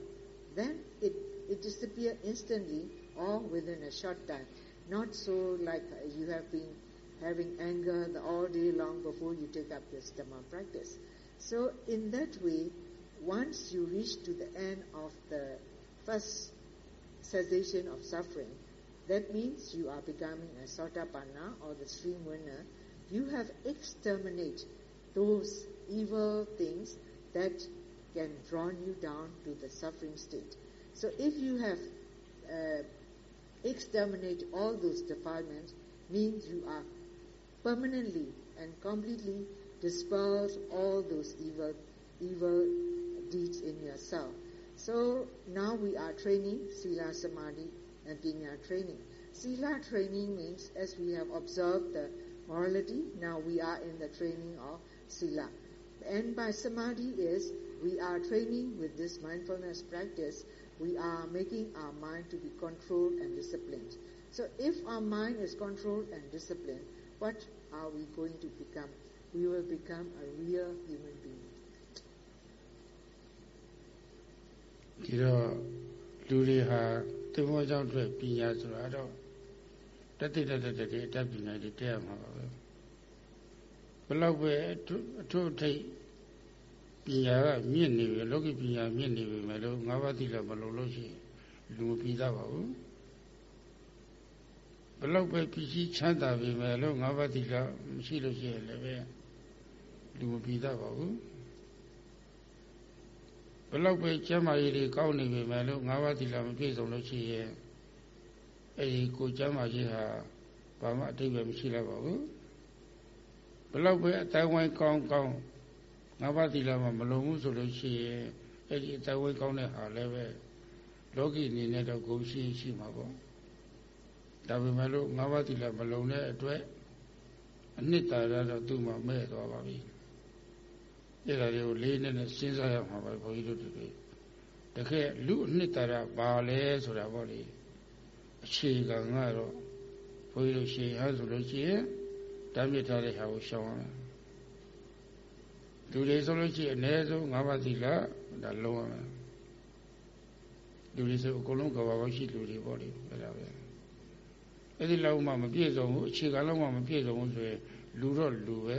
then it, it disappears instantly or within a short time. Not so like uh, you have been having anger the all day long before you take up this Dhamma practice. So in that way, once you reach to the end of the first cessation of suffering, that means you are becoming a Sotapanna or the stream winner. You have exterminated those evil things that can draw you down to the suffering state. So if you have uh, exterminated all those defilements, means you are permanently and completely dispels all those evil evil deeds in yourself. So now we are training Sila Samadhi and Pinya training. Sila training means as we have observed the morality, now we are in the training of Sila. And by Samadhi is we are training with this mindfulness practice, we are making our mind to be controlled and disciplined. So if our mind is controlled and disciplined, what are we going to become? We will become a real human being.
ဒီတော့လူတွေဟာသင်္ဘောကြောင့်အတွက်ပညာဆိုတာတော့တတိတတတတိအတတ်ပညာတွေတက်ရမှာပါပဲဘလောက်ပဲအထုအထိတ်ပညာကမြင့်နေပြီလောကီပညာမြင့်နေပြီမယ်လို့ငါးပါးသီလမလုံးလို့ရှိရင်လူမပြီးသားပါဘူးဘလောက်ပဲပြည်ကြီးချမ်းသာပြီမယ်လို့ငါးပါးသီလမရှိလို့ရှိရင်လည်းပဲလူမပြီးသားပါဘူးဘ လောက်ပဲကျမ်းမာရေးတွေကောင်းနေပြီမယ်လို့ငါးပါးသီလမပြည့်စုံလို့ရှိရင်အဲဒီကိုကျမ်းမာရေးဟာဘာမှအတိတ်ပဲမရှိတော့ပါဘူးဘလောက်ပဲအတိုင်းဝိုင်းကောင်းကောင်းငါးပါးသီလမှာမလုံဘူးဆိုလို့ရှိရင်အဲ့ဒီအတိုင်းဝိုင်းကောင်းတဲ့ဟာလည်းပဲလောကီအနေနဲ့တော့ကိုရှိရှိမှာပေါ့ဒါပေမဲ့လို့ငါးပါးသီလမလုံတဲ့အတွက်အနှစ်သာရတော့သူ့မှာမဲ့သွားပါပြီ အဲ့ဒါတွေကိုလေးနဲ့နဲ့စဉ်းစားရမှာပါဘုန်းကြီးတို့တွေတကယ်လူအနှစ်သာရပါလဲဆိုတာပေါ့လေအခြေခံကတော့ဘုန်းကြီးတို့ရှေ့ဟာဆိုလို့ရှိရင်တမ်းမြစ်ထားတဲ့ဟာကိုရှောင်ရမယ်လူတွေဆိုလို့ရှိရင်အနည်းဆုံး၅ပါးသီလဒါလုံးရမယ်လူတွေဆိုအကုန်လုံးကဘာဘာရှိလူတွေပေါ့လေအဲ့ဒါပဲအဲ့ဒီလောက်မှမပြည့်စုံဘူးအခြေခံလောက်မှမပြည့်စုံဘူးဆိုရင်လူတော့လူပဲ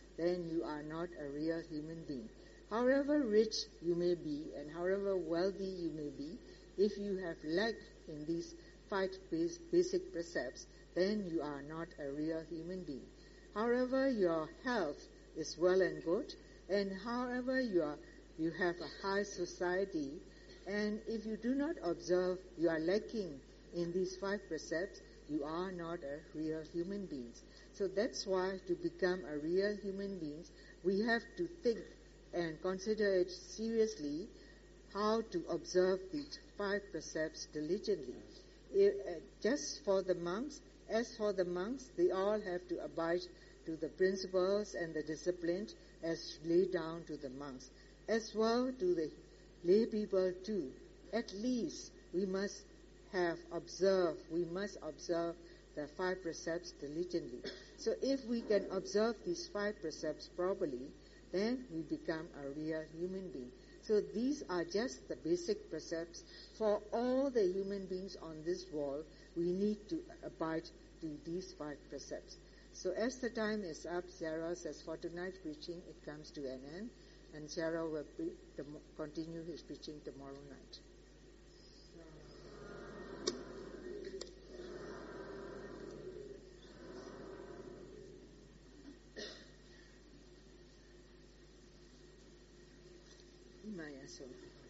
then you are not a real human being. However rich you may be and however wealthy you may be, if you have lack in these five basic precepts, then you are not a real human being. However, your health is well and good, and however you are, you have a high society, and if you do not observe, you are lacking in these five precepts, you are not a real human being. So that's why to become a real human being, we have to think and consider it seriously how to observe these five precepts diligently. If, uh, just for the monks, as for the monks, they all have to abide to the principles and the discipline as laid down to the monks. As well to the lay people too. At least we must have observed, we must observe the five precepts diligently. So if we can observe these five precepts properly, then we become a real human being. So these are just the basic precepts for all the human beings on this world. We need to abide to these five precepts. So as the time is up, Sarah says for tonight's preaching it comes to an end, and Sarah will continue his preaching tomorrow night. soon.